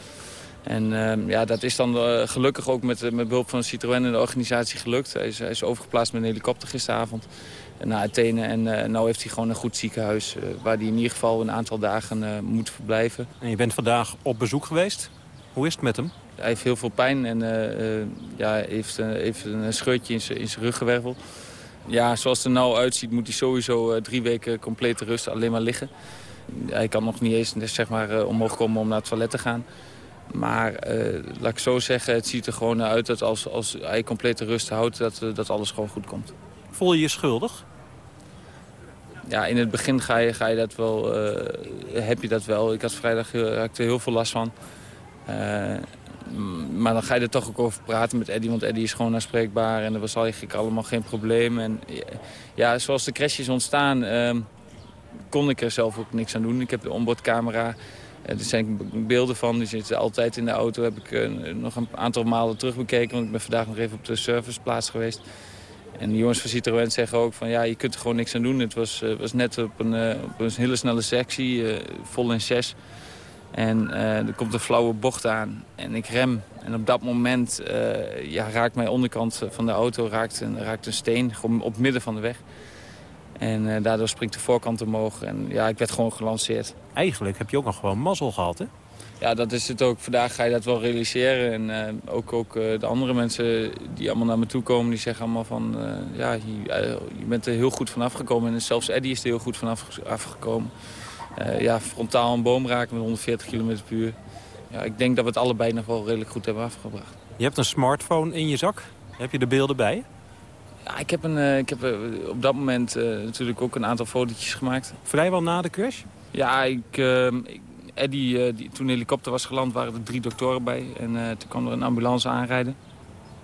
En eh, ja, dat is dan eh, gelukkig ook met, eh, met behulp van Citroën en de organisatie gelukt. Hij is, hij is overgeplaatst met een helikopter gisteravond naar Athene. En uh, nu heeft hij gewoon een goed ziekenhuis... eh, waar hij in ieder geval een aantal dagen eh, moet verblijven. En je bent vandaag op bezoek geweest. Hoe is het met hem? Hij heeft heel veel pijn en eh, eh, ja, heeft, eh, heeft een scheurtje in zijn in zijn ruggenwervel. Ja, zoals het er nou uitziet moet hij sowieso eh, drie weken complete rust alleen maar liggen. Hij kan nog niet eens zeg maar, eh, omhoog komen om naar het toilet te gaan. Maar eh, laat ik zo zeggen, het ziet er gewoon uit dat als, als hij complete rust houdt... Dat, eh, dat alles gewoon goed komt. Voel je je schuldig? Ja, in het begin ga je, ga je dat wel, eh, heb je dat wel. Ik had vrijdag heel, had er heel veel last van. Maar dan ga je er toch ook over praten met Eddie, want Eddie is gewoon aanspreekbaar. En er was eigenlijk allemaal geen probleem. En ja, zoals de crashes ontstaan, ehm, kon ik er zelf ook niks aan doen. Ik heb de onboardcamera. Eh, Er zijn beelden van, die zitten altijd in de auto. Heb ik eh, nog een aantal malen terugbekeken, want ik ben vandaag nog even op de serviceplaats geweest. En de jongens van Citroën zeggen ook van ja, je kunt er gewoon niks aan doen. Het was, eh, was net op een, op een hele snelle sectie, vol in zes. En er komt een flauwe bocht aan en ik rem. En op dat moment ja, raakt mijn onderkant van de auto raakt een, raakt een steen gewoon op midden van de weg. En eh, daardoor springt de voorkant omhoog en ja, ik werd gewoon gelanceerd. Eigenlijk heb je ook nog gewoon mazzel gehad, hè? Ja, dat is het ook. Vandaag ga je dat wel realiseren. En eh, ook, ook eh, de andere mensen die allemaal naar me toe komen, die zeggen allemaal van... ja, je, je bent er heel goed van afgekomen. En zelfs Eddie is er heel goed van afge- afgekomen. Ja, frontaal een boom raken met 140 km per uur. Ja, ik denk dat we het allebei nog wel redelijk goed hebben afgebracht. Je hebt een smartphone in je zak. Heb je de beelden bij? Ja, ik heb, een, eh, ik heb eh, op dat moment eh, natuurlijk ook een aantal fotootjes gemaakt. Vrijwel na de crash? Ja, ik, eh, ik- Eddie, die, toen de helikopter was geland, waren er drie doktoren bij. En toen kwam er een ambulance aanrijden.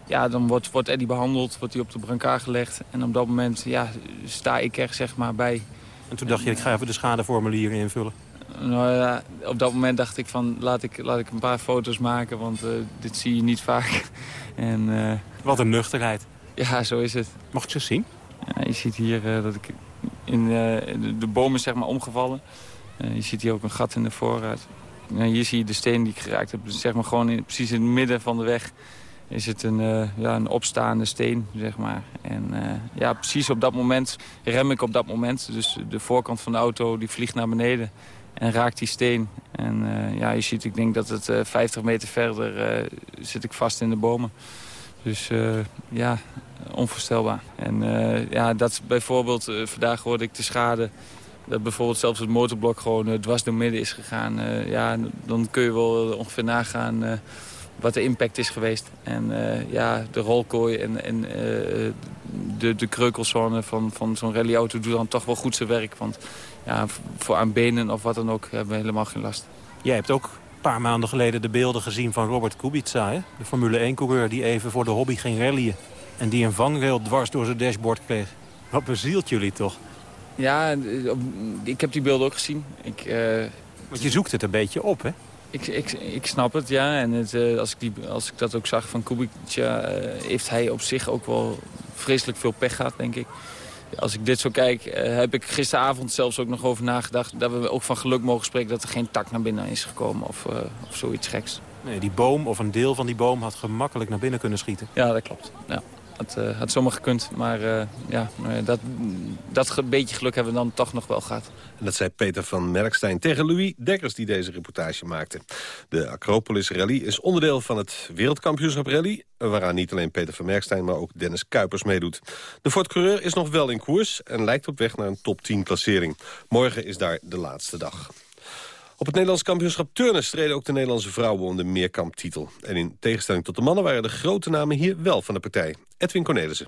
Ja, dan wordt, wordt Eddie behandeld, wordt hij op de brancard gelegd. En op dat moment ja, sta ik er zeg maar bij. En toen dacht je, ik ga even de schadeformulieren invullen. Nou ja, op dat moment dacht ik van, laat ik, laat ik een paar foto's maken, want dit zie je niet vaak. <laughs> En, Wat een nuchterheid. Ja, zo is het. Mag ik ze zien? Ja, je ziet hier eh, dat ik in eh, de, de boom is zeg maar omgevallen. Eh, je ziet hier ook een gat in de voorruit. Ja, hier zie je de steen die ik geraakt heb. Dus zeg maar gewoon in, precies in het midden van de weg is het een, ja, een opstaande steen, zeg maar. En ja, precies op dat moment rem ik op dat moment. Dus de voorkant van de auto die vliegt naar beneden en raakt die steen. En ja, je ziet, ik denk dat het eh, 50 meter verder zit ik vast in de bomen. Dus eh, ja, onvoorstelbaar. En eh, ja, dat is bijvoorbeeld, eh, vandaag hoorde ik de schade... dat bijvoorbeeld zelfs het motorblok gewoon dwars door midden is gegaan. Ja, dan kun je wel ongeveer nagaan wat de impact is geweest. En ja, de rolkooi en, en de, de kreukelzone van, van zo'n rallyauto doet dan toch wel goed zijn werk. Want ja, voor aan benen of wat dan ook hebben we helemaal geen last. Jij hebt ook paar maanden geleden de beelden gezien van Robert Kubica. Hè? De Formule 1-coureur die even voor de hobby ging rallyen. En die een vangrail dwars door zijn dashboard kreeg. Wat bezielt jullie toch? Ja, ik heb die beelden ook gezien. Ik, eh, Want je zoekt het een beetje op, hè? Ik, ik, ik snap het, ja. En het, eh, als, ik die, als ik dat ook zag van Kubica, eh, heeft hij op zich ook wel vreselijk veel pech gehad, denk ik. Als ik dit zo kijk, eh, heb ik gisteravond zelfs ook nog over nagedacht... dat we ook van geluk mogen spreken dat er geen tak naar binnen is gekomen of, eh, of zoiets geks. Nee, die boom of een deel van die boom had gemakkelijk naar binnen kunnen schieten. Ja, dat klopt. Ja. Het eh, had zomaar gekund, maar eh, ja, dat, dat beetje geluk hebben we dan toch nog wel gehad. En dat zei Peter van Merkstein tegen Louis Dekkers die deze reportage maakte. De Acropolis Rally is onderdeel van het wereldkampioenschap rally... waaraan niet alleen Peter van Merkstein, maar ook Dennis Kuipers meedoet. De Ford-coureur is nog wel in koers en lijkt op weg naar een top 10 klassering. Morgen is daar de laatste dag. Op het Nederlands kampioenschap turnen streden ook de Nederlandse vrouwen om de meerkamptitel. En in tegenstelling tot de mannen waren de grote namen hier wel van de partij. Edwin Cornelissen.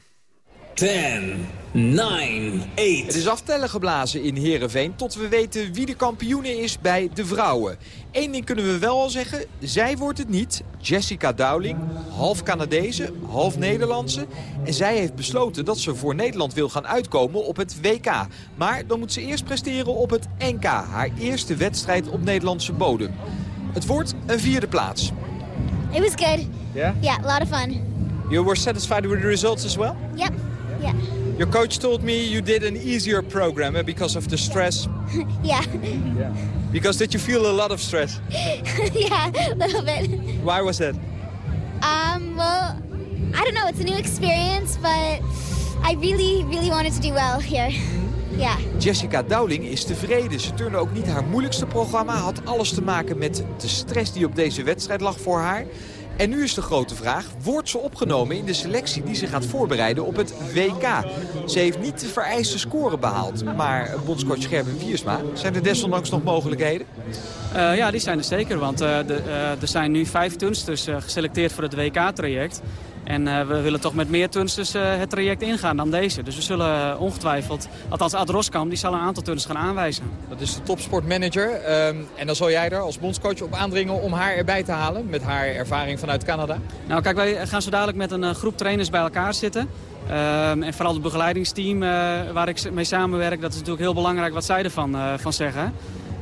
10, 9, 8. Het is aftellen geblazen in Heerenveen tot we weten wie de kampioene is bij de vrouwen. Eén ding kunnen we wel al zeggen, zij wordt het niet. Jessica Dowling, half Canadese, half Nederlandse. En zij heeft besloten dat ze voor Nederland wil gaan uitkomen op het WK. Maar dan moet ze eerst presteren op het NK, haar eerste wedstrijd op Nederlandse bodem. Het wordt een vierde plaats. It was good. Yeah? Yeah, a lot of fun. You were satisfied with the results as well? Yep. Yeah. Your coach told me you did an easier program eh, because of the stress. <laughs> yeah. Because did you feel a lot of stress? <laughs> yeah, a little bit. Why was that? Um, well, I don't know. It's a new experience, but I really, really wanted to do well here. Yeah. Jessica Dowling is tevreden. Ze turnde ook niet haar moeilijkste programma. Had alles te maken met de stress die op deze wedstrijd lag voor haar. En nu is de grote vraag, wordt ze opgenomen in de selectie die ze gaat voorbereiden op het WK? Ze heeft niet de vereiste score behaald. Maar bondscoach Gerben Wiersma, zijn er desondanks nog mogelijkheden? Eh, ja, die zijn er zeker, want eh, de, eh, er zijn nu vijf tunsters eh, geselecteerd voor het WK-traject. En eh, we willen toch met meer tunsters eh, het traject ingaan dan deze. Dus we zullen eh, ongetwijfeld, althans Ad Roskam, die zal een aantal tunsters gaan aanwijzen. Dat is de topsportmanager. ehm, en dan zal jij er als bondscoach op aandringen om haar erbij te halen. Met haar ervaring vanuit Canada. Nou kijk, wij gaan zo dadelijk met een groep trainers bij elkaar zitten. Ehm, en vooral het begeleidingsteam waar ik mee samenwerk, dat is natuurlijk heel belangrijk wat zij ervan van zeggen.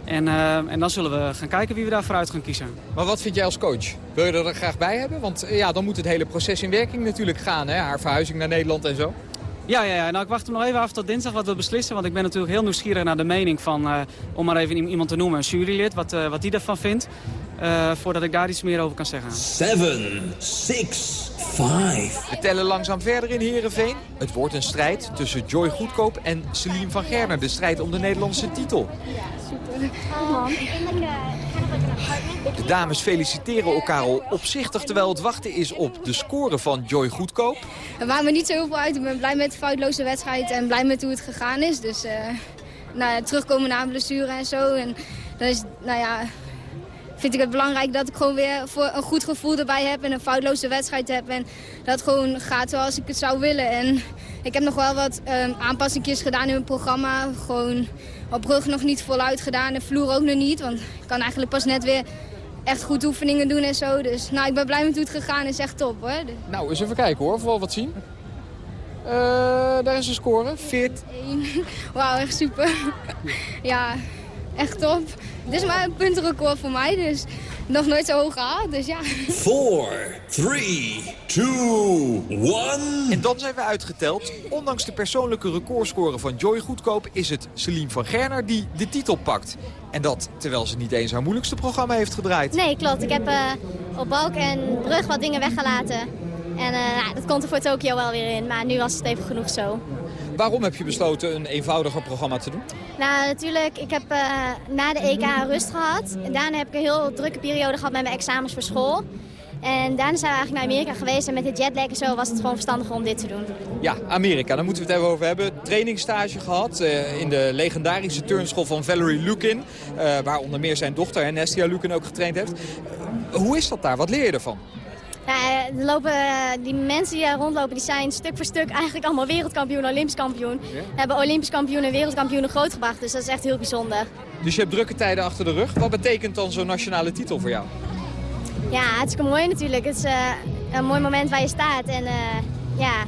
En, eh, en dan zullen we gaan kijken wie we daar vooruit gaan kiezen. Maar wat vind jij als coach? Wil je er graag bij hebben? Want eh, ja, dan moet het hele proces in werking natuurlijk gaan. Hè? Haar verhuizing naar Nederland en zo. Ja, ja, ja, nou ik wacht hem nog even af tot dinsdag wat we beslissen. Want ik ben natuurlijk heel nieuwsgierig naar de mening van, eh, om maar even iemand te noemen, een jurylid. Wat, eh, wat die daarvan vindt. eh, voordat ik daar iets meer over kan zeggen. 7, 6, 5. We tellen langzaam verder in Heerenveen. Het wordt een strijd tussen Joy Goedkoop en Celine van Gerner. De strijd om de Nederlandse titel. De dames feliciteren elkaar al opzichtig terwijl het wachten is op de score van Joy Goedkoop. Het maakt me niet zo heel veel uit. Ik ben blij met de foutloze wedstrijd en blij met hoe het gegaan is. Dus eh, nou terugkomen na blessure en zo. En dan is, nou ja, vind ik het belangrijk dat ik gewoon weer voor een goed gevoel erbij heb en een foutloze wedstrijd heb. En dat gewoon gaat zoals ik het zou willen. En ik heb nog wel wat um, aanpassingjes gedaan in mijn programma. Gewoon op rug nog niet voluit gedaan en vloer ook nog niet. Want ik kan eigenlijk pas net weer echt goed oefeningen doen en zo. Dus nou, ik ben blij met hoe het gegaan is. Echt top hoor. Nou, eens even kijken hoor, vooral wat zien. Eh, daar is een score, 14. <laughs> Wauw, echt super. ja, echt top. Dit is maar een puntenrecord voor mij, dus nog nooit zo hoog gehad. Dus ja. 4, 3, 2, 1. En dan zijn we uitgeteld. Ondanks de persoonlijke recordscore van Joy Goedkoop... is het Celine van Gerner die de titel pakt. En dat terwijl ze niet eens haar moeilijkste programma heeft gedraaid. Nee, klopt. Ik heb eh, op balk en brug wat dingen weggelaten. En eh, nou, dat komt er voor Tokio wel weer in. Maar nu was het even genoeg zo. Waarom heb je besloten een eenvoudiger programma te doen? Nou, natuurlijk. Ik heb eh, na de EK rust gehad. En daarna heb ik een heel drukke periode gehad met mijn examens voor school. En daarna zijn we eigenlijk naar Amerika geweest. En met de jetlag en zo was het gewoon verstandiger om dit te doen. Ja, Amerika, daar moeten we het even over hebben. Trainingsstage gehad eh, in de legendarische turnschool van Valerie Lukin. eh, waar onder meer zijn dochter, Nestia Lukin, ook getraind heeft. Hoe is dat daar? Wat leer je ervan? Nou, eh, er lopen, eh, die mensen die rondlopen, die zijn stuk voor stuk eigenlijk allemaal wereldkampioen, olympisch kampioen. Hebben olympisch kampioen en wereldkampioenen grootgebracht. Dus dat is echt heel bijzonder. Dus je hebt drukke tijden achter de rug. Wat betekent dan zo'n nationale titel voor jou? Ja, hartstikke mooi natuurlijk. Het is eh, een mooi moment waar je staat. En eh, ja,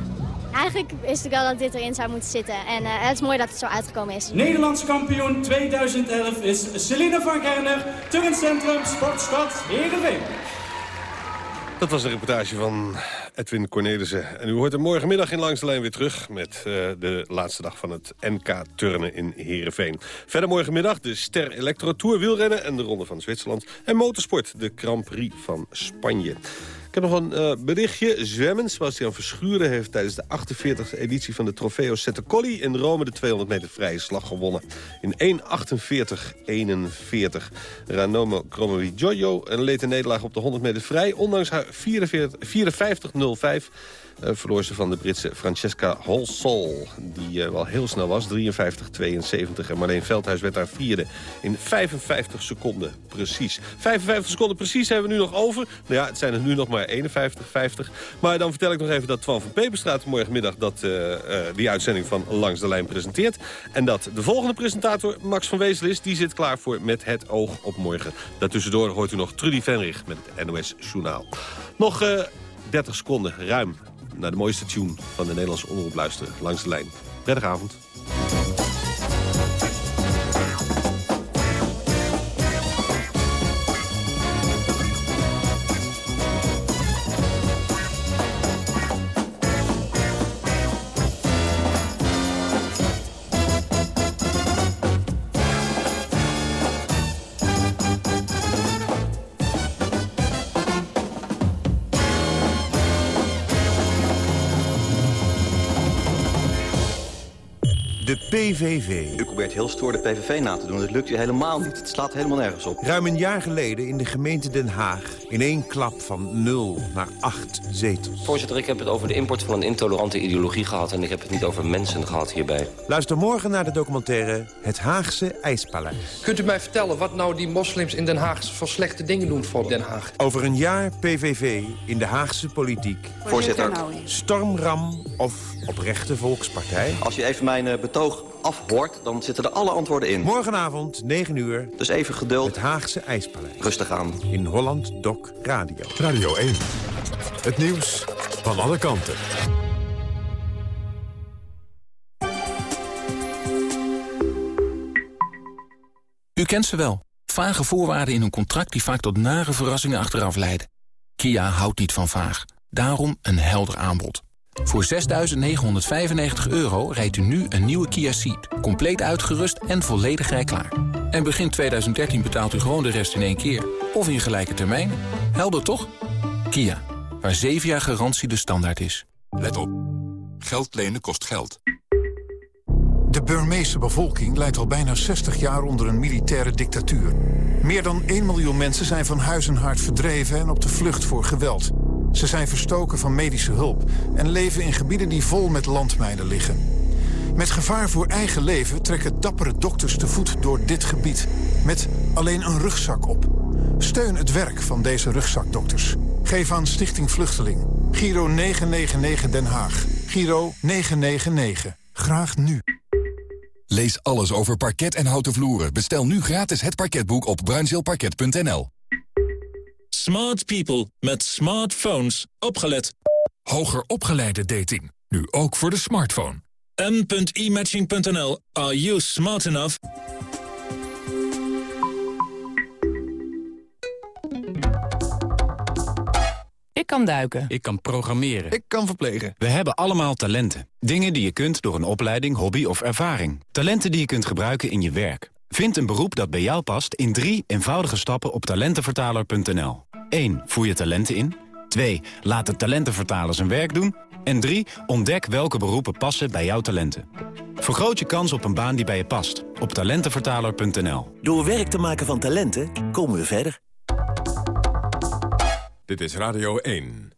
Eigenlijk wist ik wel dat dit erin zou moeten zitten. En eh, het is mooi dat het zo uitgekomen is. Nederlands kampioen 2011 is Celine van Gerner, Turncentrum Sportstad Heerenveen. Dat was een reportage van Edwin Cornelissen. En u hoort er morgenmiddag in Langs de Lijn weer terug... met eh, de laatste dag van het NK Turnen in Heerenveen. Verder morgenmiddag de Ster Electro Tour wielrennen... en de Ronde van Zwitserland. En motorsport, de Grand Prix van Spanje. Ik heb nog een eh, berichtje. Zwemmen, Sebastian Verschuren heeft tijdens de 48e editie van de Trofeo Sette Colli in Rome de 200 meter vrije slag gewonnen. In 1.48.41. Ranomo Kromovi Jojo leed de nederlaag op de 100 meter vrij. Ondanks haar 44 54.05 eh, verloor ze van de Britse Francesca Holsol. Die eh, wel heel snel was, 53-72. En Marleen Veldhuis werd daar vierde in 55 seconden precies. 55 seconden precies hebben we nu nog over. Nou ja, het zijn er nu nog maar 51, 50. Maar dan vertel ik nog even dat Twan van Peperstraat morgenmiddag... dat, eh, die uitzending van Langs de Lijn presenteert. En dat de volgende presentator, Max van Wezel is... die zit klaar voor Met het oog op morgen. Daartussendoor hoort u nog Trudy Venrich met het NOS Journaal. Nog eh, 30 seconden, ruim, naar de mooiste tune van de Nederlandse omroep luisteren. Langs de lijn. Prettige avond. PVV. U probeert heel stoer de PVV na te doen. Dat lukt u helemaal niet. Het slaat helemaal nergens op. Ruim een jaar geleden in de gemeente Den Haag... in één klap van 0 naar 8 zetels. Voorzitter, ik heb het over de import van een intolerante ideologie gehad... en ik heb het niet over mensen gehad hierbij. Luister morgen naar de documentaire Het Haagse IJspaleis. Kunt u mij vertellen wat nou die moslims in Den Haag... voor slechte dingen doen voor Den Haag? Over een jaar PVV in de Haagse politiek. Voorzitter. Stormram of oprechte volkspartij. Als je even mijn eh, betoog afhoort, dan zitten er alle antwoorden in. Morgenavond, 9 uur. Dus even geduld. Het Haagse IJspaleis. Rustig aan. In Holland Doc Radio. Radio 1. Het nieuws van alle kanten. U kent ze wel. Vage voorwaarden in een contract die vaak tot nare verrassingen achteraf leiden. Kia houdt niet van vaag. Daarom een helder aanbod. Voor 6.995 euro rijdt u nu een nieuwe Kia Ceed. Compleet uitgerust en volledig rijklaar. En begin 2013 betaalt u gewoon de rest in één keer. Of in gelijke termijn. Helder toch? Kia, waar 7 jaar garantie de standaard is. Let op. Geld lenen kost geld. De Burmeese bevolking leidt al bijna 60 jaar onder een militaire dictatuur. Meer dan 1 miljoen mensen zijn van huis en hart verdreven en op de vlucht voor geweld. Ze zijn verstoken van medische hulp en leven in gebieden die vol met landmijnen liggen. Met gevaar voor eigen leven trekken dappere dokters te voet door dit gebied. Met alleen een rugzak op. Steun het werk van deze rugzakdokters. Geef aan Stichting Vluchteling. Giro 999 Den Haag. Giro 999. Graag nu. Lees alles over parket en houten vloeren. Bestel nu gratis het parketboek op bruinzeelparket.nl. Smart people met smartphones. Opgelet. Hoger opgeleide dating. Nu ook voor de smartphone. m.imatching.nl. Are you smart enough? Ik kan duiken. Ik kan programmeren. Ik kan verplegen. We hebben allemaal talenten. Dingen die je kunt door een opleiding, hobby of ervaring. Talenten die je kunt gebruiken in je werk. Vind een beroep dat bij jou past in drie eenvoudige stappen op talentenvertaler.nl. 1. Voer je talenten in. 2. Laat de talentenvertaler zijn werk doen. En 3. Ontdek welke beroepen passen bij jouw talenten. Vergroot je kans op een baan die bij je past. Op talentenvertaler.nl. Door werk te maken van talenten komen we verder. Dit is Radio 1.